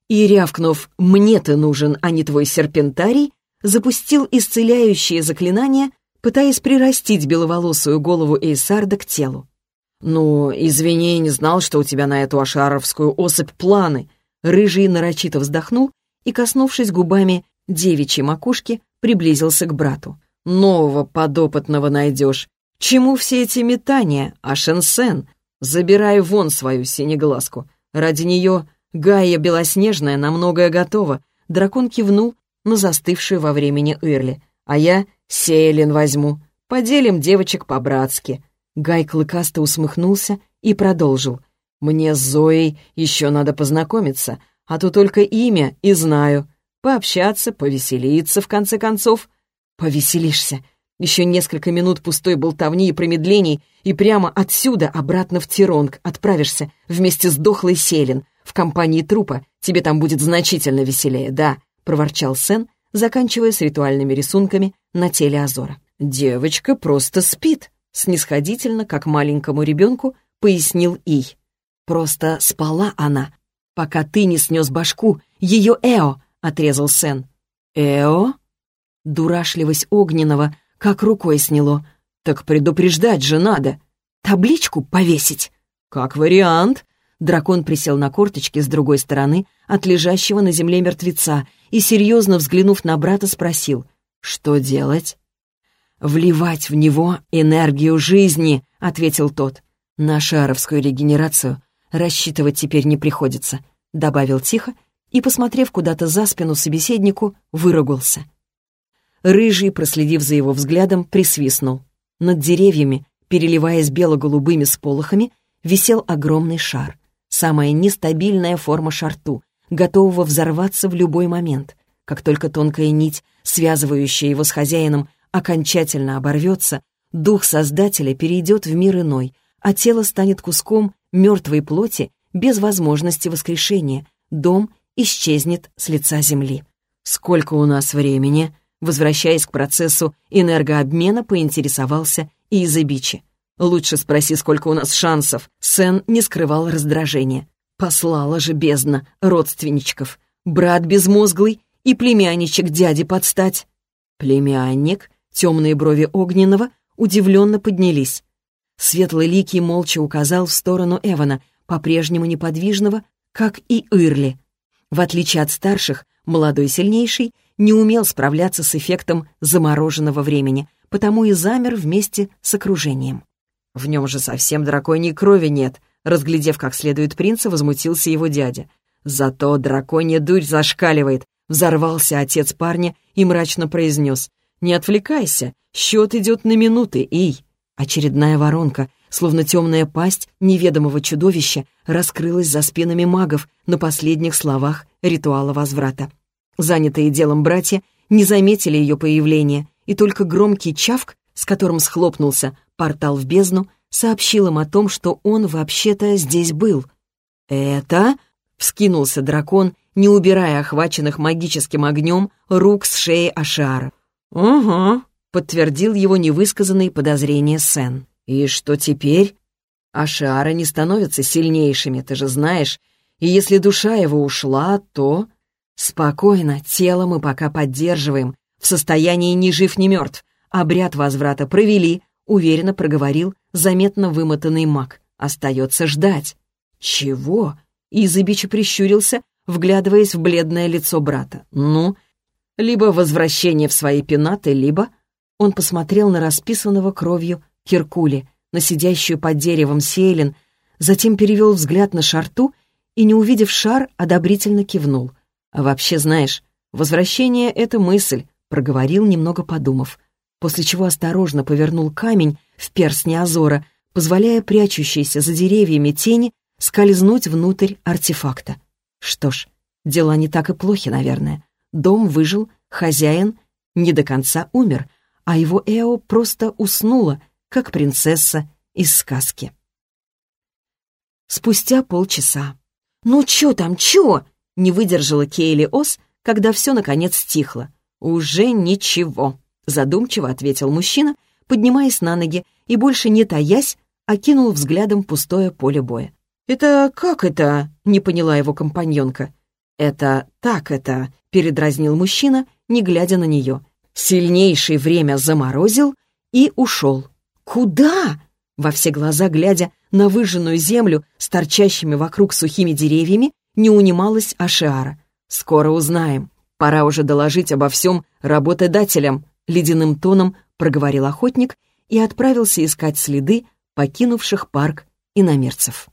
и, рявкнув «мне ты нужен, а не твой серпентарий», запустил исцеляющее заклинание, пытаясь прирастить беловолосую голову Эйсарда к телу. «Ну, извини, не знал, что у тебя на эту ашаровскую особь планы». Рыжий нарочито вздохнул и, коснувшись губами девичьей макушки, приблизился к брату. «Нового подопытного найдешь. Чему все эти метания, Ашенсен? Забирай вон свою синеглазку. Ради нее Гайя Белоснежная на многое готова». Дракон кивнул на застывшую во времени Ирли. «А я Сейлин возьму. Поделим девочек по-братски». Гай клыкасто усмехнулся и продолжил. «Мне с Зоей еще надо познакомиться, а то только имя и знаю. Пообщаться, повеселиться, в конце концов». «Повеселишься», еще несколько минут пустой болтовни и промедлений, и прямо отсюда обратно в Тиронг отправишься вместе с дохлой Селин. В компании трупа тебе там будет значительно веселее, да», — проворчал Сен, заканчивая с ритуальными рисунками на теле Азора. «Девочка просто спит», — снисходительно, как маленькому ребенку, пояснил Ий. «Просто спала она, пока ты не снес башку, ее Эо», — отрезал Сен. «Эо?» Дурашливость огненного — как рукой сняло. Так предупреждать же надо. Табличку повесить. Как вариант. Дракон присел на корточки с другой стороны от лежащего на земле мертвеца и, серьезно взглянув на брата, спросил, «Что делать?» «Вливать в него энергию жизни», — ответил тот. «На шаровскую регенерацию рассчитывать теперь не приходится», — добавил тихо и, посмотрев куда-то за спину собеседнику, выругался. Рыжий, проследив за его взглядом, присвистнул. Над деревьями, переливаясь бело-голубыми сполохами, висел огромный шар. Самая нестабильная форма шарту, готового взорваться в любой момент. Как только тонкая нить, связывающая его с хозяином, окончательно оборвется, дух Создателя перейдет в мир иной, а тело станет куском мертвой плоти без возможности воскрешения, дом исчезнет с лица земли. «Сколько у нас времени?» Возвращаясь к процессу энергообмена, поинтересовался Изабичи. «Лучше спроси, сколько у нас шансов». Сен не скрывал раздражения. Послала же бездна родственничков. Брат безмозглый и племянничек дяди подстать. Племянник, темные брови Огненного, удивленно поднялись. Светлый Ликий молча указал в сторону Эвана, по-прежнему неподвижного, как и Ирли. В отличие от старших, молодой сильнейший не умел справляться с эффектом замороженного времени, потому и замер вместе с окружением. В нем же совсем драконьей крови нет, разглядев как следует принца, возмутился его дядя. Зато драконья дурь зашкаливает, взорвался отец парня и мрачно произнес. «Не отвлекайся, счет идет на минуты, ий!» Очередная воронка, словно темная пасть неведомого чудовища, раскрылась за спинами магов на последних словах ритуала возврата. Занятые делом братья не заметили ее появления, и только громкий чавк, с которым схлопнулся портал в бездну, сообщил им о том, что он вообще-то здесь был. «Это...» — вскинулся дракон, не убирая охваченных магическим огнем рук с шеи Ашара. «Угу», — подтвердил его невысказанные подозрения Сен. «И что теперь?» «Ашара не становятся сильнейшими, ты же знаешь, и если душа его ушла, то...» «Спокойно, тело мы пока поддерживаем, в состоянии ни жив, ни мертв. Обряд возврата провели», — уверенно проговорил заметно вымотанный маг. «Остается ждать». «Чего?» — Изыбич прищурился, вглядываясь в бледное лицо брата. «Ну, либо возвращение в свои пенаты, либо...» Он посмотрел на расписанного кровью Киркули, на сидящую под деревом Сейлин, затем перевел взгляд на шарту и, не увидев шар, одобрительно кивнул. А вообще, знаешь, возвращение — это мысль», — проговорил, немного подумав, после чего осторожно повернул камень в перстне Азора, позволяя прячущейся за деревьями тени скользнуть внутрь артефакта. Что ж, дела не так и плохи, наверное. Дом выжил, хозяин не до конца умер, а его Эо просто уснула, как принцесса из сказки. Спустя полчаса. «Ну чё там, чё?» Не выдержала Кейли Ос, когда все наконец стихло. «Уже ничего», — задумчиво ответил мужчина, поднимаясь на ноги и, больше не таясь, окинул взглядом пустое поле боя. «Это как это?» — не поняла его компаньонка. «Это так это», — передразнил мужчина, не глядя на нее. Сильнейший время заморозил и ушел. «Куда?» — во все глаза глядя на выжженную землю с торчащими вокруг сухими деревьями, не унималась Ашиара. «Скоро узнаем. Пора уже доложить обо всем работодателям», — ледяным тоном проговорил охотник и отправился искать следы покинувших парк иномерцев.